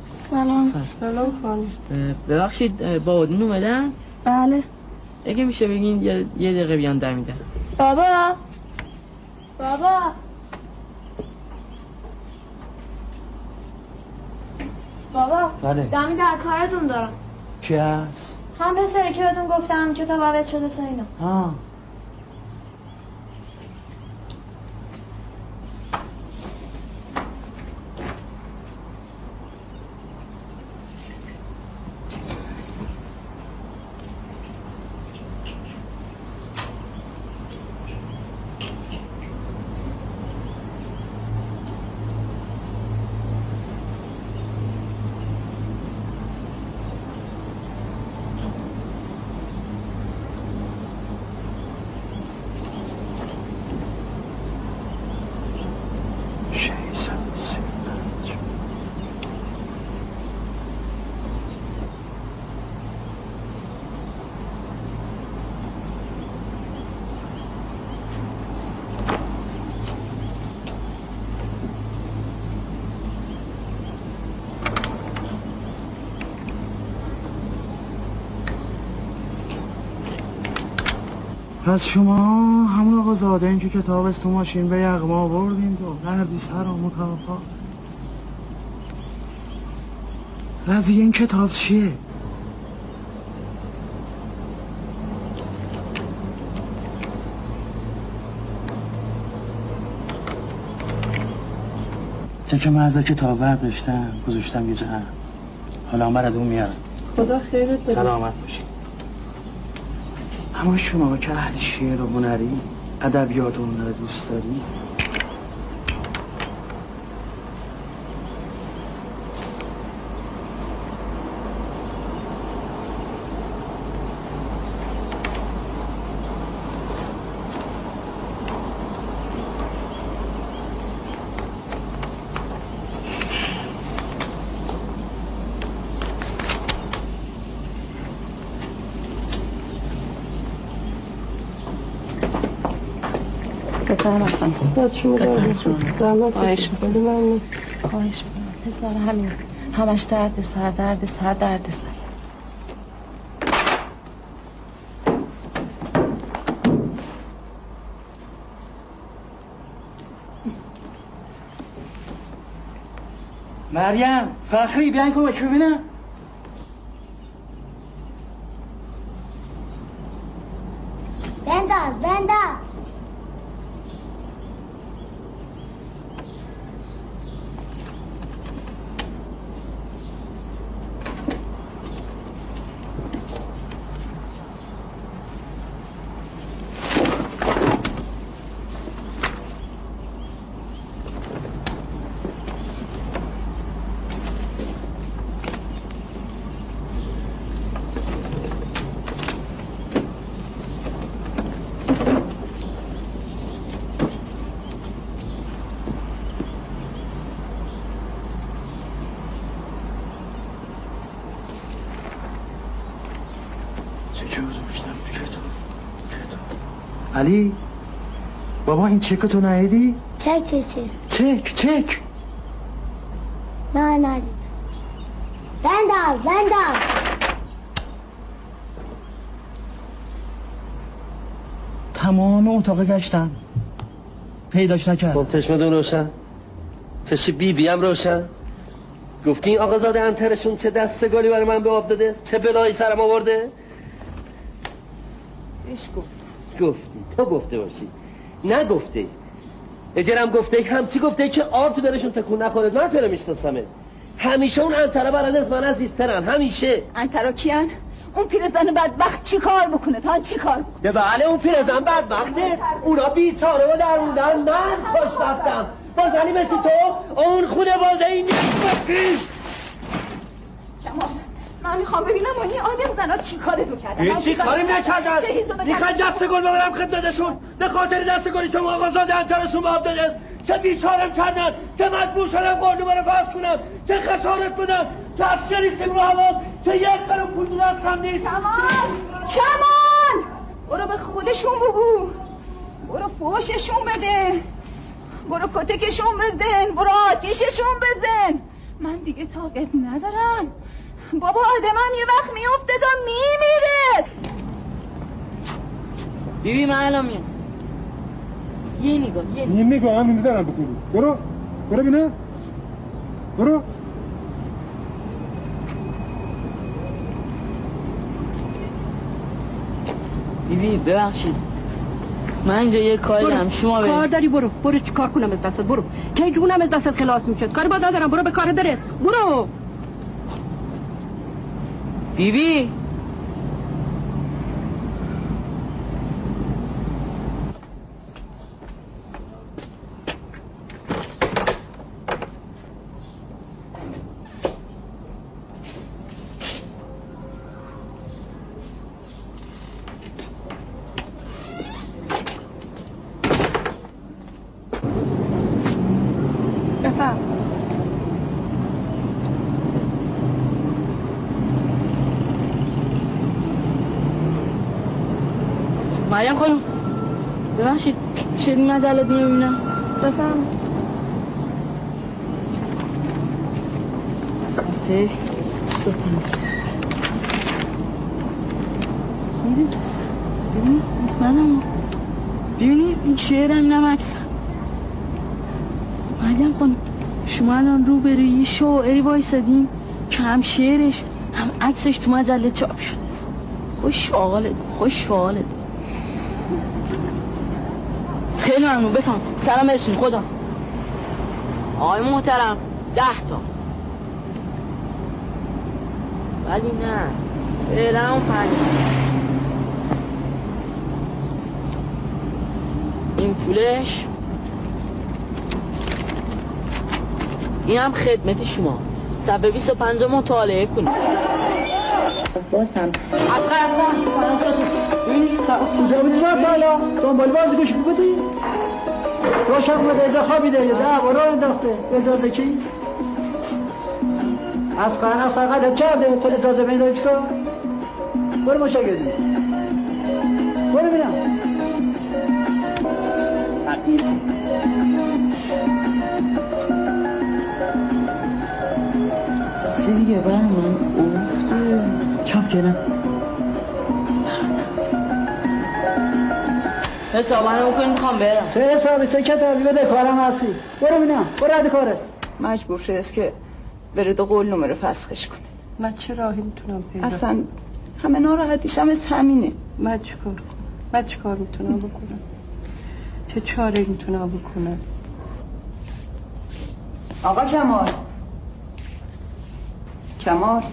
سلام. سلام. خانم. ببخشید با اودین اومدن بله. اگه میشه بگین یه, یه دقیقه بیان در میدن. بابا. بابا. بابا بله. دمی در کارتون دارم. کی هست؟ هم پسره که بهتون گفتم کتاب عوض شده تا اینا. ها پس شما همون آقا زاده این که کتاب از تو ماشین به یغما بردین تو. قردی سر و مکافات قضیه این کتاب چیه؟ که من کتاب برداشتم گذاشتم یه جهن حالا مرد اون میارم خدا خیرت بده سلامت باشی. اما شما که اهل شعر و هنری ادبیات و هنر دوست داری بفرمایید دست شما خواهش می‌کنم. خواهش می‌کنم. پسر همین. همش درد سر درد سر درد سر. مریم فخری بیاین کمک ببینم بنداز بنداز چه گذاشتم کتاب علی بابا این چک تو نهیدی؟ چک چه چه چک چک. نه نه. بنداز بنداز. تمام اتاق گشتم. پیداش نکرد. خب چشمتون روشن. چشم بی بی هم روشن. گفتی این آقازاده انترشون چه دست گلی برای من به آب داده؟ چه بلایی سرم آورده؟ ایش گفت. گفتی؟ تو گفته باشی. نگفته. اجرم گفته همچی گفته که آب تو درشون تکون نخوره. من تو رو میشناسمه. همیشه اون انتره برای از من عزیزترن. همیشه. انترا کیان؟ اون پیرزن بدبخت چی کار بکنه؟ تا چی کار به بله اون پیرزن بدبخته. اونا بیچاره و درموندن. من خوشبختم. با زنی مثل تو اون خونه بازه این جمال من می‌خوام ببینم اون آدم زنا چی کار تو کردن چی کاری نکردن می‌خوای دست گل ببرم خدمتشون؟ به خاطر دست گلی که آقازاده انترشون به آب داده چه بیچارم کردن؟ که مجبور شدم قرنومه رو فصل کنم؟ چه خسارت بدم که از شریسیم رو هوا چه یک قرم پول دستم نیست؟ کمان! کمان! برو به خودشون بگو. برو فوششون بده. برو کتکشون بزن. برو آتیششون بزن. من دیگه طاقت ندارم. بابا آدمم یه وقت میفته تا میمیره. بیبی من الان میام. یه نگاه یه نگاه. نگاه هم می‌زنم بکنی برو برو بینه برو. بیبی ببخشید. من اینجا یه کاری دارم. شما بریم کار داری؟ برو. برو چی کار کنم از دستت؟ برو. کی جونم از دستت خلاص می‌شد؟ کاری با دارم برو به کار داره برو. بیبی بفهم مریم خانم ببخشید شد مجلات می‌بینم. بفهم صفحه منم. ببینی این شما الان رو به روی شاعری وایسادین که هم شعرش هم عکسش تو مجله چاپ شده است. خوش فاقالت خوش فاقالت ممنون بفهم. سلام برسون خدا. آقای محترم ده تا. ولی نه. فعلا اون پنج این پولش. این هم خدمت شما. صفحه 25 مطالعه کنید بازم. از اینجا بودی نه تالا دنبال بازی گوش بودی روشن بوده اینجا خوابیده یه ده برو انداخته. اجازه کی از قرن از قرن کرده تو اجازه بینده چیکار؟ برو مشاگردی. برو بینم سی دیگه بر من افته چاپ کردم. حساب منو بکنی می‌خوام برم. چه حسابی تو کتابی بده کارم هستی. برو بینم برو رد کاره. مجبور شده است که بره دو قول نمره فسخش کنه. من چه راهی می‌تونم پیدا اصلا همه ناراحتیش هم از همینه. من چه کار کنم من چه کار می‌تونم بکنم؟ چه چاره می‌تونم بکنم؟ آقا کمال. کمال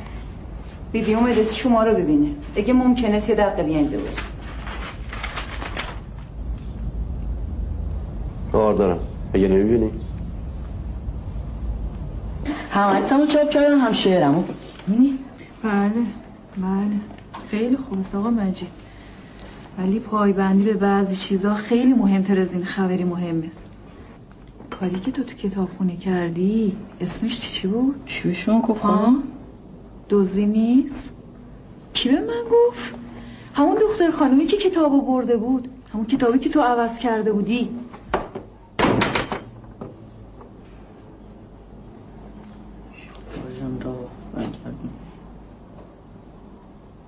بیبی اومده شما رو ببینه. اگه ممکنه یه دقیقه بیاینده بود کار دارم. اگه نمی‌بینی. هم عکسمو چاپ کردم هم شعرمو می‌بینی؟ بله بله. خیلی خوب است آقا مجید. ولی پایبندی به بعضی چیزا خیلی مهمتر از این خبری مهم است. کاری که تو تو کتابخونه کردی اسمش چی چی بود؟ چی به شما گفت؟ دوزی نیست؟ کی به من گفت؟ همون دختر خانمی که کتابو برده بود. همون کتابی که تو عوض کرده بودی.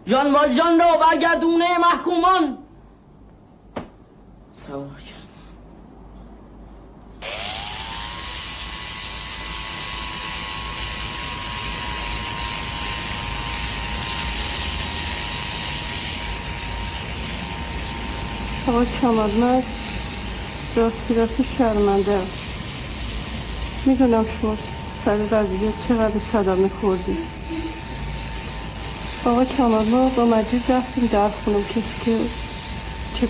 جان جان را برگردونه محکومان. سوار کرد آقا کمال من راستی راستی شرمنده می‌دونم شما سر قضیه چقدر صدمه خوردی. آقا کمال ما با مجید رفتیم در خونم کسی که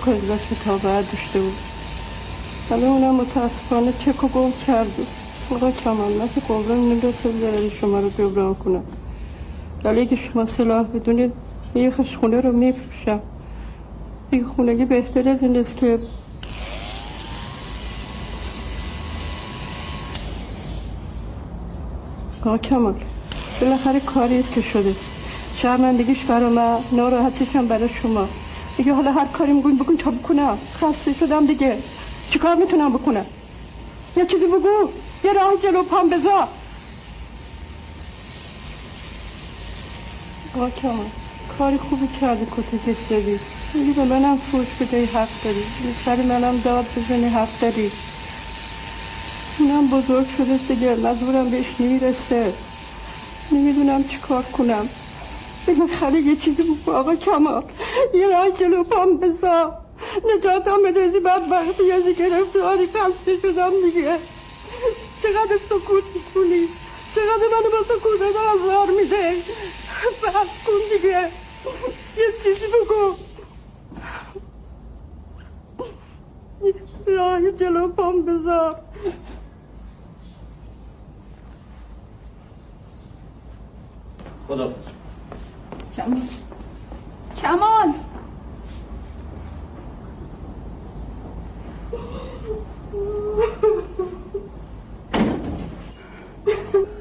و ازداد کتاب داشته بود. ولی اونم متاسفانه چک و گم کرده آقا کمال من که قبرم نمی‌رسه بذاره شما رو جبران کنم. ولی اگه شما سلاح بدونید یه خونه رو میفروشم. دیگه خونگی بهتر از این است که آقا کمال. بالاخره کاری است که شده. شرمندگیش برا من ناراحتیش هم برای شما. دیگه حالا هر کاری می‌گوین بگوین تا بکنم خسته شدم دیگه. چیکار می‌تونم بکنم؟ یه چیزی بگو. یه راه جلو پام بذار. آقا کمال کاری خوبی کردی کتکش زدی میگی به منم فوش بدهی حق داری. سر منم داد بزنی حق داری. اونم بزرگ شده دیگه. مزبورم بهش نمی‌رسه. نمی‌دونم چی کار کنم. بالاخره یه چیزی بگو آقا کمال یه راه جلو پام بزا. نجاتم بدازی بدبختی یازی گرفتاری خسته شدم دیگه. چقدر سکوت می‌کنی؟ چقدر منو با سکوتت آزار میده؟ بس کن دیگه. یه چیزی بگو. راه جلو پام بذار خدا کمان کمان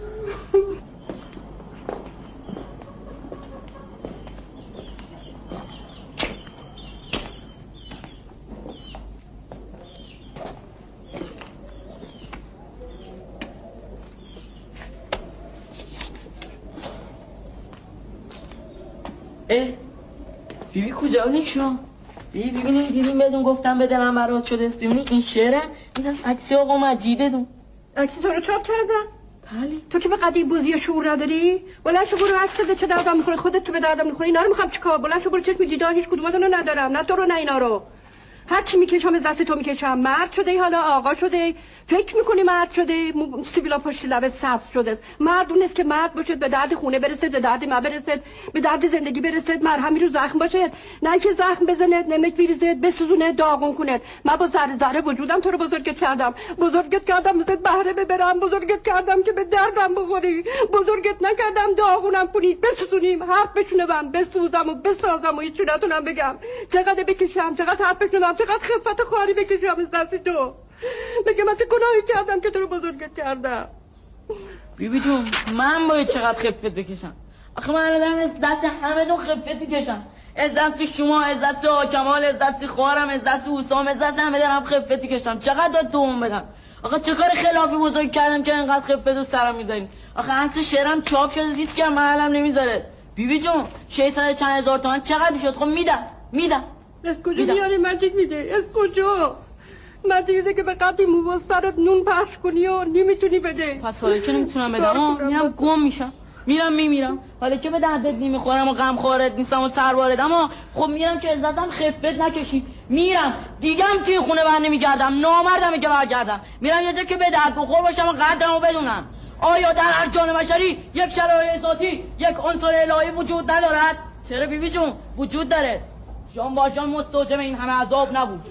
بیبی کجا؟ شما بیبی ببینید دیدیم بدون گفتم به دلم برات شده. است ببینید این شعره؟ اینم عکس آقا مجیده دون. عکس تو رو چاپ کردن بله. تو که به قدی بوزی و شعور نداری؟ بلند شو برو عکس به چه دردم می‌خوره خودت تو به دردم می‌خوره اینا رو می‌خوام چیکار؟ بلند شو برو چشم دیدار هیچ کدومتون رو ندارم. نه تو رو نه اینا رو. هر چی می‌کشم از دست تو می‌کشم. مرد شده حالا آقا شده فکر می‌کنی مرد شده سیبیلا پشت لبه سبز شده مرد اون است که مرد باشد به درد خونه برسد به درد ما برسد به درد زندگی برسد مرهمی رو زخم باشد نه که زخم بزند نمک بریزد بسوزونه داغون کند من با ذره ذره وجودم تو رو بزرگت کردم. بزرگت کردم مثل بهره ببرم. بزرگت کردم که به دردم بخوری. بزرگت نکردم داغونم کنی. بسوزونیم. حرف بشنوم بسوزم و بسازم و هیچ نتونم بگم. چقدر بکشم چقدر حرف بشنوم چقدر خفت خاری بکشم از دست تو. میگه من چه گناهی کردم که تو رو بزرگت کردم؟ بیبی جون من باید چقدر خفت بکشم؟ آخه من الان از دست همه دو خفت می‌کشم. از دست شما از دست آکمال از دست خوارم از دست حسام از دست همه دارم خفت می‌کشم. چقدر داد دوم بدم؟ آخه چه کار خلافی بزرگ کردم که اینقدر خفت و سرم می‌زنید آخه عکس شعرم چاپ شده زیست که محلم نمی‌ذاره. بیبی جون 600 چند هزار تومن چقدر می‌شد؟ خب میدم میدم. از کجا میاری مجید میده. از کجا مجیده که به قدی مو سرت نون پخش کنی و نمی‌تونی بده. پس حالا که نمی‌تونم بدم؟ میرم گم میشم. میرم میمیرم. حالا که به دردت نمی‌خورم و غم خورت نیستم و سر اما خب میرم که ازدستم خفت نکشی. میرم. دیگم توی خونه بر نمیگردم؟ نامردم که برگردم. میرم یه جا که به درد بخور باشم و قدرمو بدونم. آیا در هر جان بشری یک شرایط ذاتی یک عنصر الهی وجود ندارد؟ چرا بیبی جون؟ وجود داره. جان با جان مستوجب این همه عذاب نبود.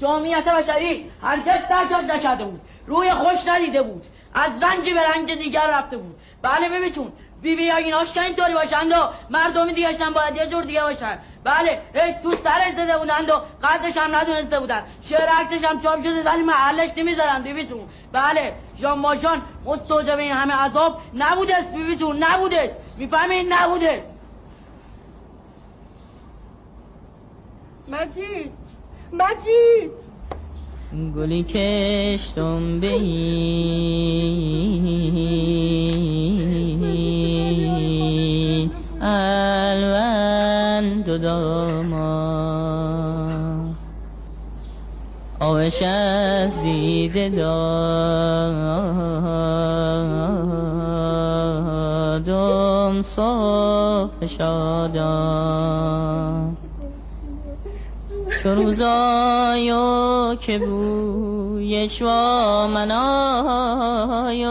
جامعیت بشری هرگز درکش نکرده بود. روی خوش ندیده بود. از رنجی به رنج دیگر رفته بود. بله ببین چون بی بی ایناش که اینطوری باشند و مردمی دیگه باید یه جور دیگه باشن. بله تو سرش زده بودند و قدرش هم ندونسته بودن. شعر عکسش هم چاپ شده ولی محلش نمی‌ذارن بیبی جون. بله جان ماشان مستوجب این همه عذاب نبودست بیبی جون نبودست. می‌فهمی نبودست. مجید! مجید! گلی کشتم به الوند و داما. آبش از دیده دادم صبح شادم چو روزایو که بوی شوا من آیو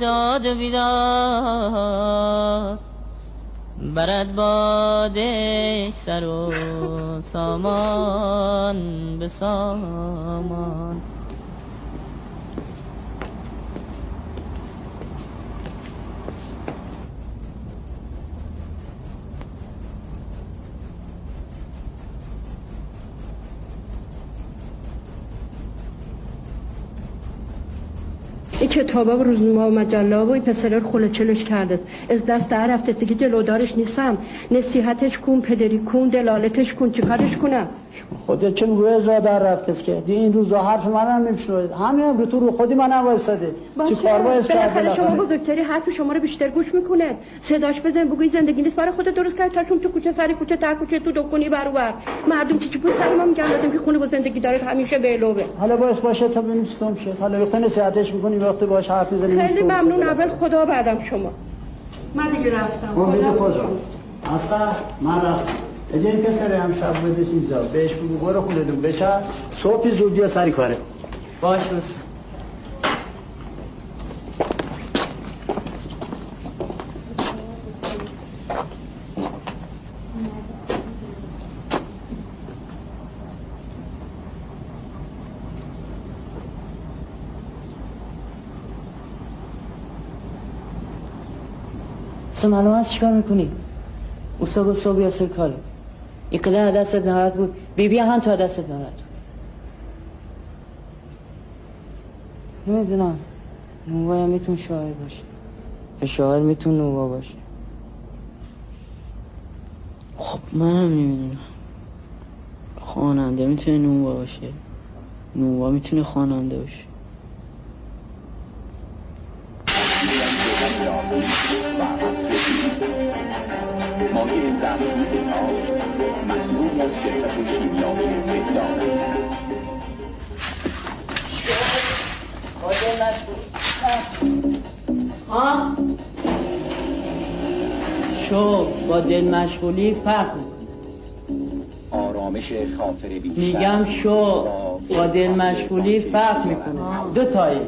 داد و بیداد. برد باده سر و سامان به سامان این کتابا و روزنامه و مجله و این پسر خله چلش کرده از دست در رفته دیگه جلودارش نیستم. نصیحتش کن پدری کن دلالتش کن چیکارش کنم؟ خودت چون روی از در رفته که دی این روزا حرف من هم نمیشنوید. همین هم رو تو رو خودی من هم وایساده چی کار باید بالاخره شما بزرگتری حرف شما رو بیشتر گوش می‌کنه. صداش بزن بگوی زندگی نیست. برای خودت درست کرد. تاشون تو کوچه سری کوچه تا کوچه تو دکونی برو بر. مردم چی چی پول سر ما میگن؟ دادم که خونه با زندگی داره. همیشه به لوبه حالا باعث باشه تا ببینیم چطور میشه حالا وقت نصیحتش می‌کنی وقت باش حرف می‌زنیم. خیلی ممنون. اول خدا بعدم شما. من دیگه رفتم. خدا اصلا من رفتم. اجه این پسر هم شب بدش اینجا بهش بگو برو خونه دون بچر صبحی زودی سری کاره. باش اصلا معلوم هست چیکار می‌کنی؟ اصاب صبح یا این قدر دستت نهارت بود بی بی هم تا دستت نهارت بود نمی‌دونم نوبا هم میتون شاعر باشه شاعر میتون نوبا باشه خب من هم نمی‌دونم خواننده می‌تونه نوبا باشه نوبا می‌تونه خواننده باشه مایع ظرفشوی تاج محصول از شرکت شیمیایی بهدار ها شو با دل مشغولی فرق آرامش خاطر بیشتر. میگم شو با دل مشغولی فرق می‌کنه. دو تایی.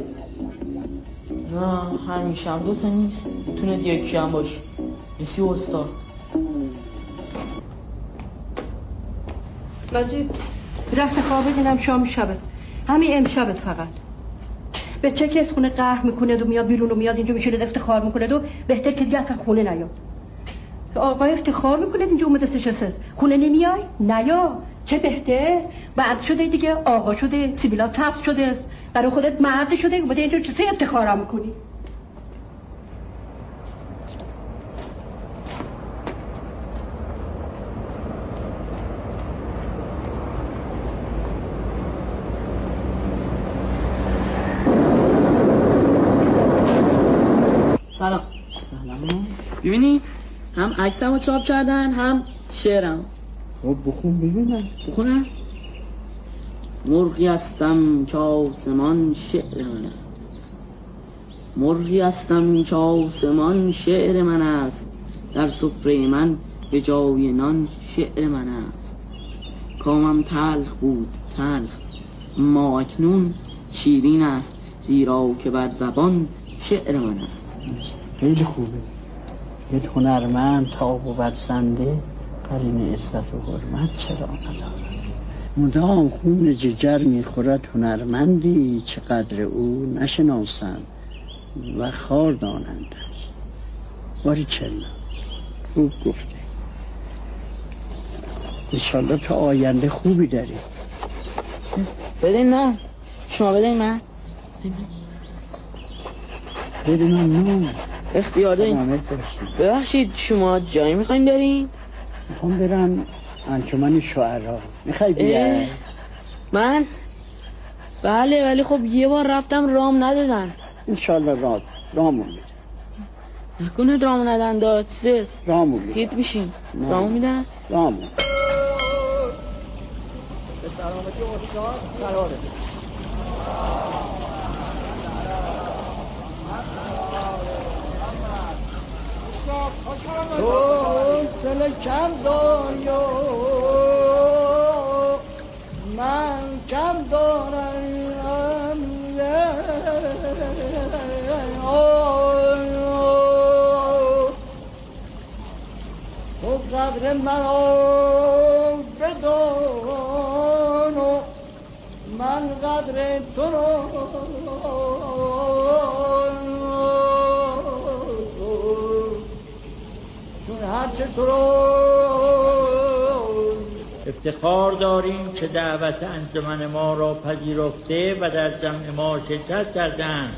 نه همیشه هم دو تا نیست. می‌تونه یکی هم باشه مثل استاد. مجید رفت خواب بینم شام شبت. همین امشبت فقط. به چه کس خونه قهر می‌کنه و میاد بیرون و میاد اینجا میشه افتخار می‌کنه و بهتر که دیگه اصلا خونه نیاد. آقای افتخار می‌کنه اینجا اومده سشسته خونه نمیای؟ نیا. چه بهتر؟ بعد شده دیگه آقا شده سیبیلات ثبت شده برای خودت مرد شده اومده اینجا چه افتخارم می‌کنی؟ هم عکسمو چاپ کردن هم شعرم. خب بخون ببینم. بخونم؟ مرغی هستم که آسمان شعر من است. مرغی هستم که آسمان شعر من است. در سفره من به جای نان شعر من است. کامم تلخ بود تلخ. ما اکنون شیرین است زیرا که بر زبان شعر من است. خیلی خوبه. یه هنرمند تاب و برسنده قرین عزت و حرمت چرا ندارد؟ مدام خون جگر می‌خورد هنرمندی چقدر او نشناسند و خار دانند. باری چلا خوب گفته. انشالله تا آینده خوبی داری. بدین من شما بدین من. بدین من نون اختیار دارین ببخشید شما جایی می‌خواین برین؟ می‌خوام برن انجمن شعرا. می‌خوای بیا من؟ بله ولی خب یه بار رفتم رام ندادن. انشالله رام رامون میدن نکنه رام ندن داد چیزست رامون میدن خیت بشین رام میدن؟ رامون. به سلامتی استاد قراره. تو سل کم دنیا من کم دارم. تو قدر من بدان من قدر تو چون افتخار داریم که دعوت انجمن ما را پذیرفته و در جمع ما شرکت کردند.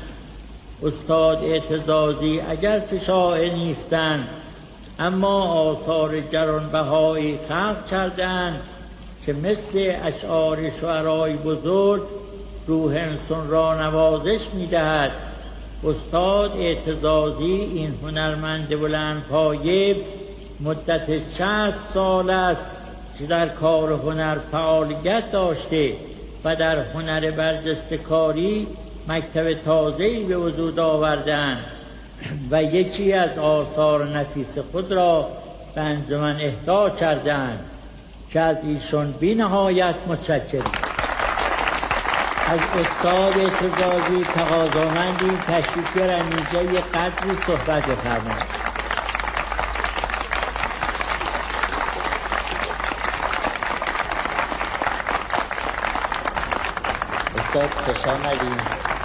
استاد اعتزازی اگرچه شاعر نیستند اما آثار گرانبهایی خلق کردند که مثل اشعار شعرای بزرگ روح انسان را نوازش می‌دهد. استاد اعتزازی این هنرمند بلند پایه مدت شست سال است که در کار هنر فعالیت داشته و در هنر برجسته کاری مکتب تازه‌ای به وجود آوردن و یکی از آثار نفیس خود را به انجمن اهدا کردند که از ایشون بی نهایت متشکریم از استاد اعتزازی تقاضامندی تشریف بیارن اینجا یه قدری صحبت بفرمایید استاد خوش آمدیم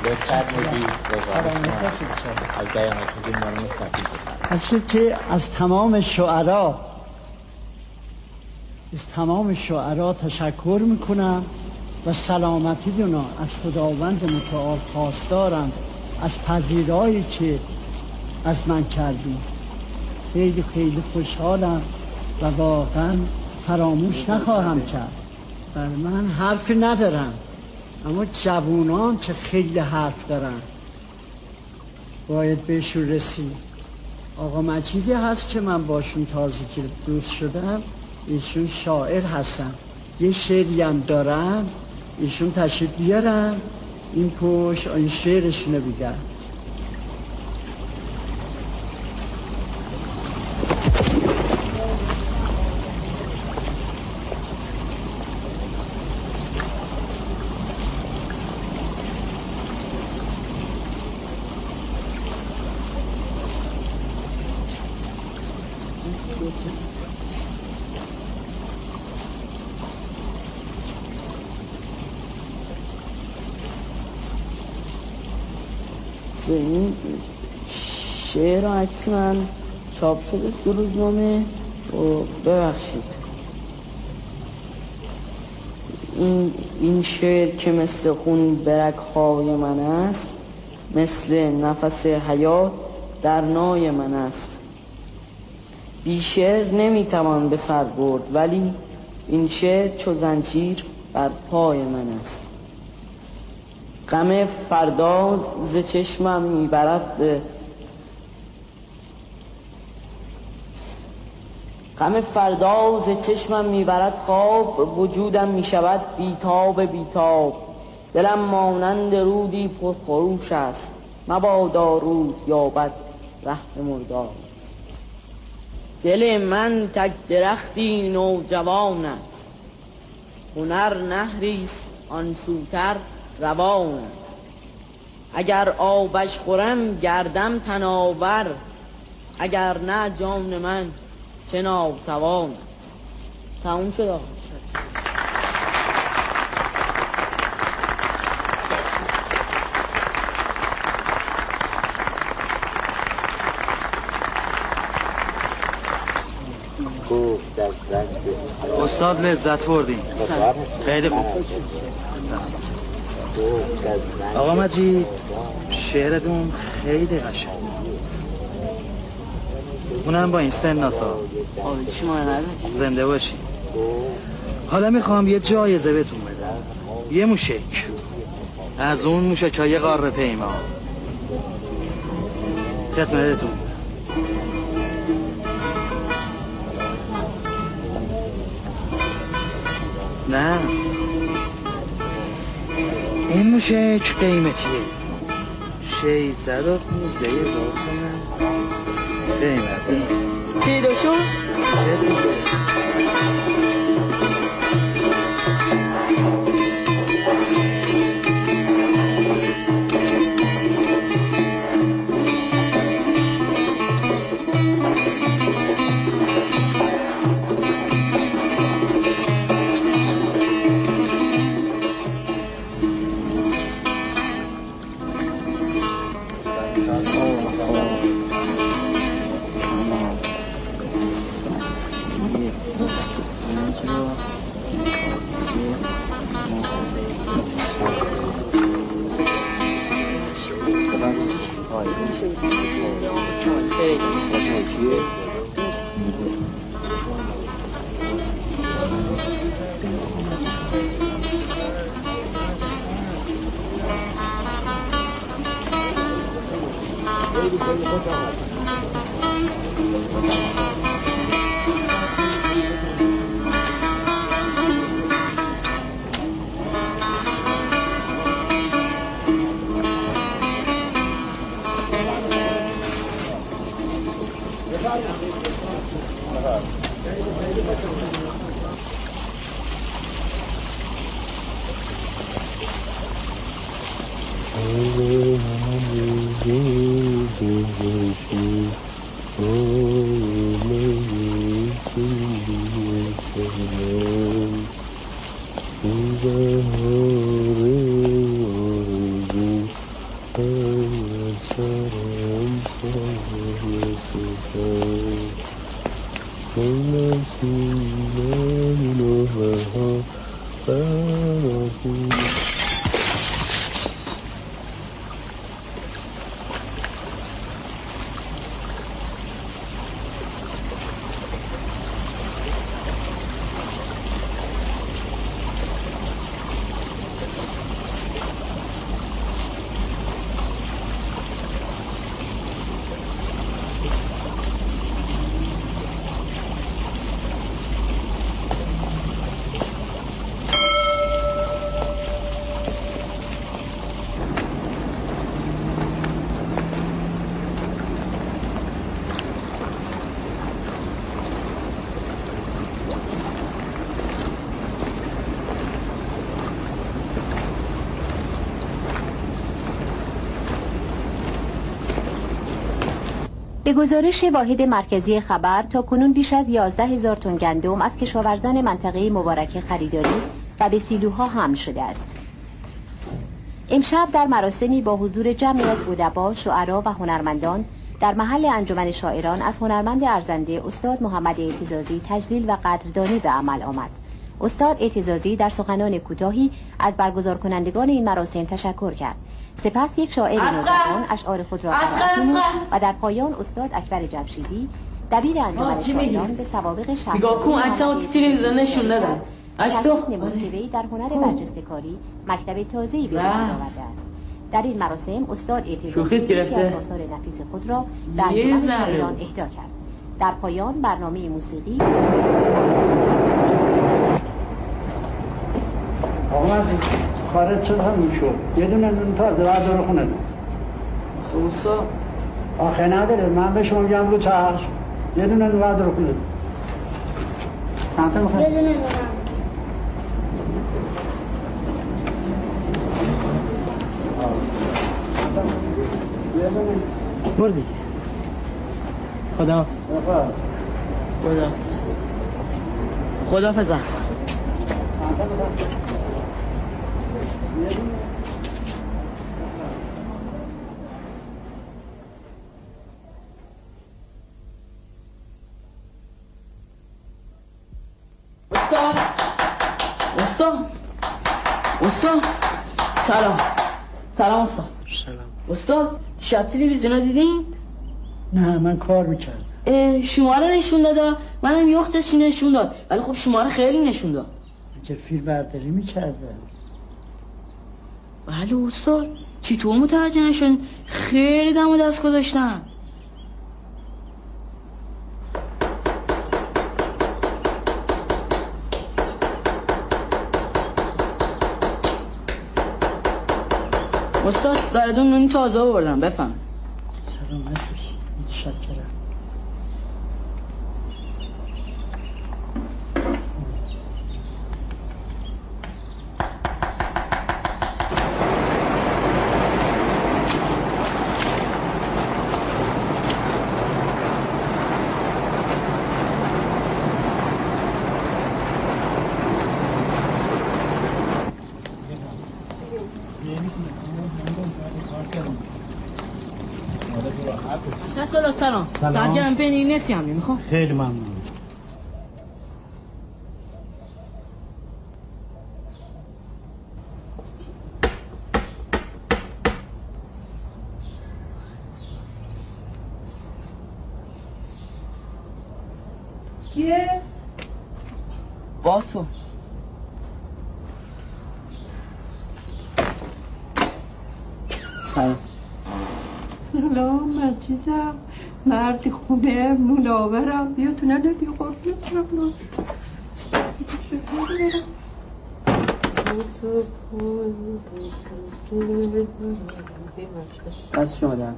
لطفت می‌دید از ما رو اصل که از تمام شعرا. از تمام شعرا تشکر می‌کنم و سلامتی دونا از خداوند متعال خواستارم. از پذیرایی که از من کردی. خیلی خیلی خوشحالم و واقعا فراموش نخواهم کرد. بر من حرفی ندارم اما جوانان که خیلی حرف دارن. باید بهشون رسید آقا مجیدی هست که من باشون تازه که دوست شدم. ایشون شاعر هستن. یه شعری هم دارن. ایشون تشریف بیارن. این پشت این شعرشونو بگن. این شعر و عکس من چاپ شده است. دو روزنامه و ببخشید. این, این شعر که مثل خون برک های من است مثل نفس حیات در نای من است. بی شعر نمی‌توان به سر برد ولی این شعر چو زنجیر بر پای من است. غم فردا ز چشمم می‌برد. غم فردا ز چشمم می‌برد خواب وجودم می‌شود بیتاب بیتاب. دلم مانند رودی پرخروش است. مبادا رود یابد ره مردار. دل من تک درختی نوجوان است. هنر نهری است آن سوتر روان است اگر آبش خورم گردم تناور. اگر نه جان من چه ناتوان. تموم شد استاد لذت بردیم. خیلی خوب. آقا مجید شعرتون خیلی قشنگ. اونم با این سن ناسا. زنده باشی. حالا می‌خوام یه جایزه بهتون بدم. یه موشک. از اون موشک های قاره پیما. خدمتتون. نه. این موشک قیمتیه؟ شیصد و پونزده هزار قیمتی پیدا شد 什么情况？什么情况？对，我感觉。Hare به گزارش واحد مرکزی خبر تا کنون بیش از 11 هزار تن گندم از کشاورزان منطقه مبارکه خریداری و به سیلوها حمل شده است. امشب در مراسمی با حضور جمعی از ادبا، شعرا و هنرمندان در محل انجمن شاعران از هنرمند ارزنده استاد محمد اعتزازی تجلیل و قدردانی به عمل آمد. استاد اعتزازی در سخنان کوتاهی از برگزار کنندگان این مراسم تشکر کرد. سپس یک شاعر نوجوان اشعار خود را و در پایان استاد اکبر جمشیدی دبیر انجمن شاعران به سوابق شهر نگاه کن عکسمو تو تلویزیون نشون دادن اشتو؟ نمود که وی در هنر برجسته کاری مکتب تازه‌ای به وجود آورده است. در این مراسم استاد اعتزازی یکی از آثار نفیس خود را به انجمن شاعران اهدا کرد. در پایان برنامه موسیقی آقا خارج شد همین شد. یه دونه نون تازه داره خونه خوصا آخه نداره. من به شما میگم رو چشم یه دونه نون داره خونه چند تا می‌خوای؟ یه دونه بردی خدا خدا. خدا حافظ احسن سلام سلام استاد سلام استاد شب تلویزیون دیدین؟ نه من کار می‌کردم شما رو نشون دادا منم یختشی نشون داد ولی خب شما رو خیلی نشون داد چه فیلم برداری می‌کرده بله استاد چطور متوجه نشون خیلی دم و دست گذاشتن. استاد براتون نونی تازه آوردم بفهم. باشی متشکرم. سلام سلام گرم بینی نسی هم می‌خوام؟ خیلی ممنون. کیه؟ باسو سلام مجیدم مردی خونه نون آورم بیا تو نداری قربیت رم دست شما در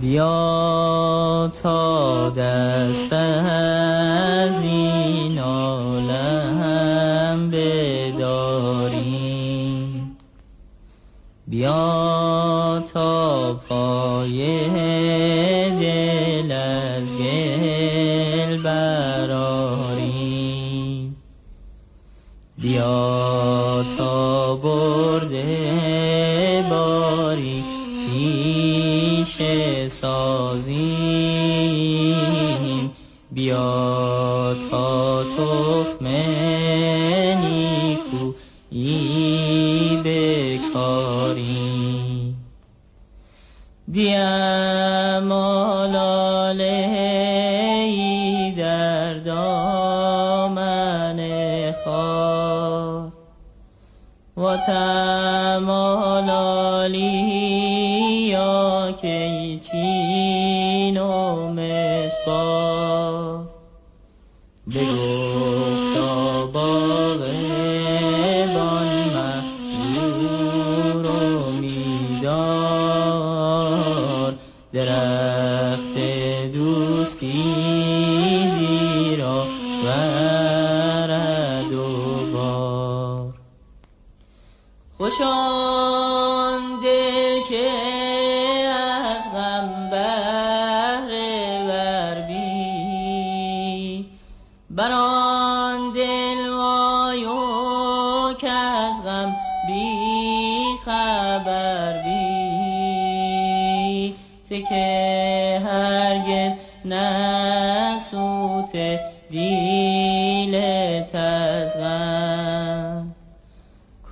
بیا تا دست از این عالم بداریم. بیا تا پای دل از گل براریم بیا تا برده تخم نیکویی بکاریم دیم ای در دامن خار و تمالالی یا که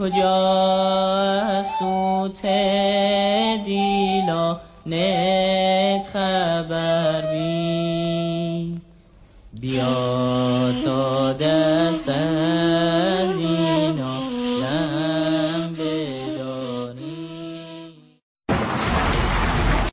کجا سوت دیلا نت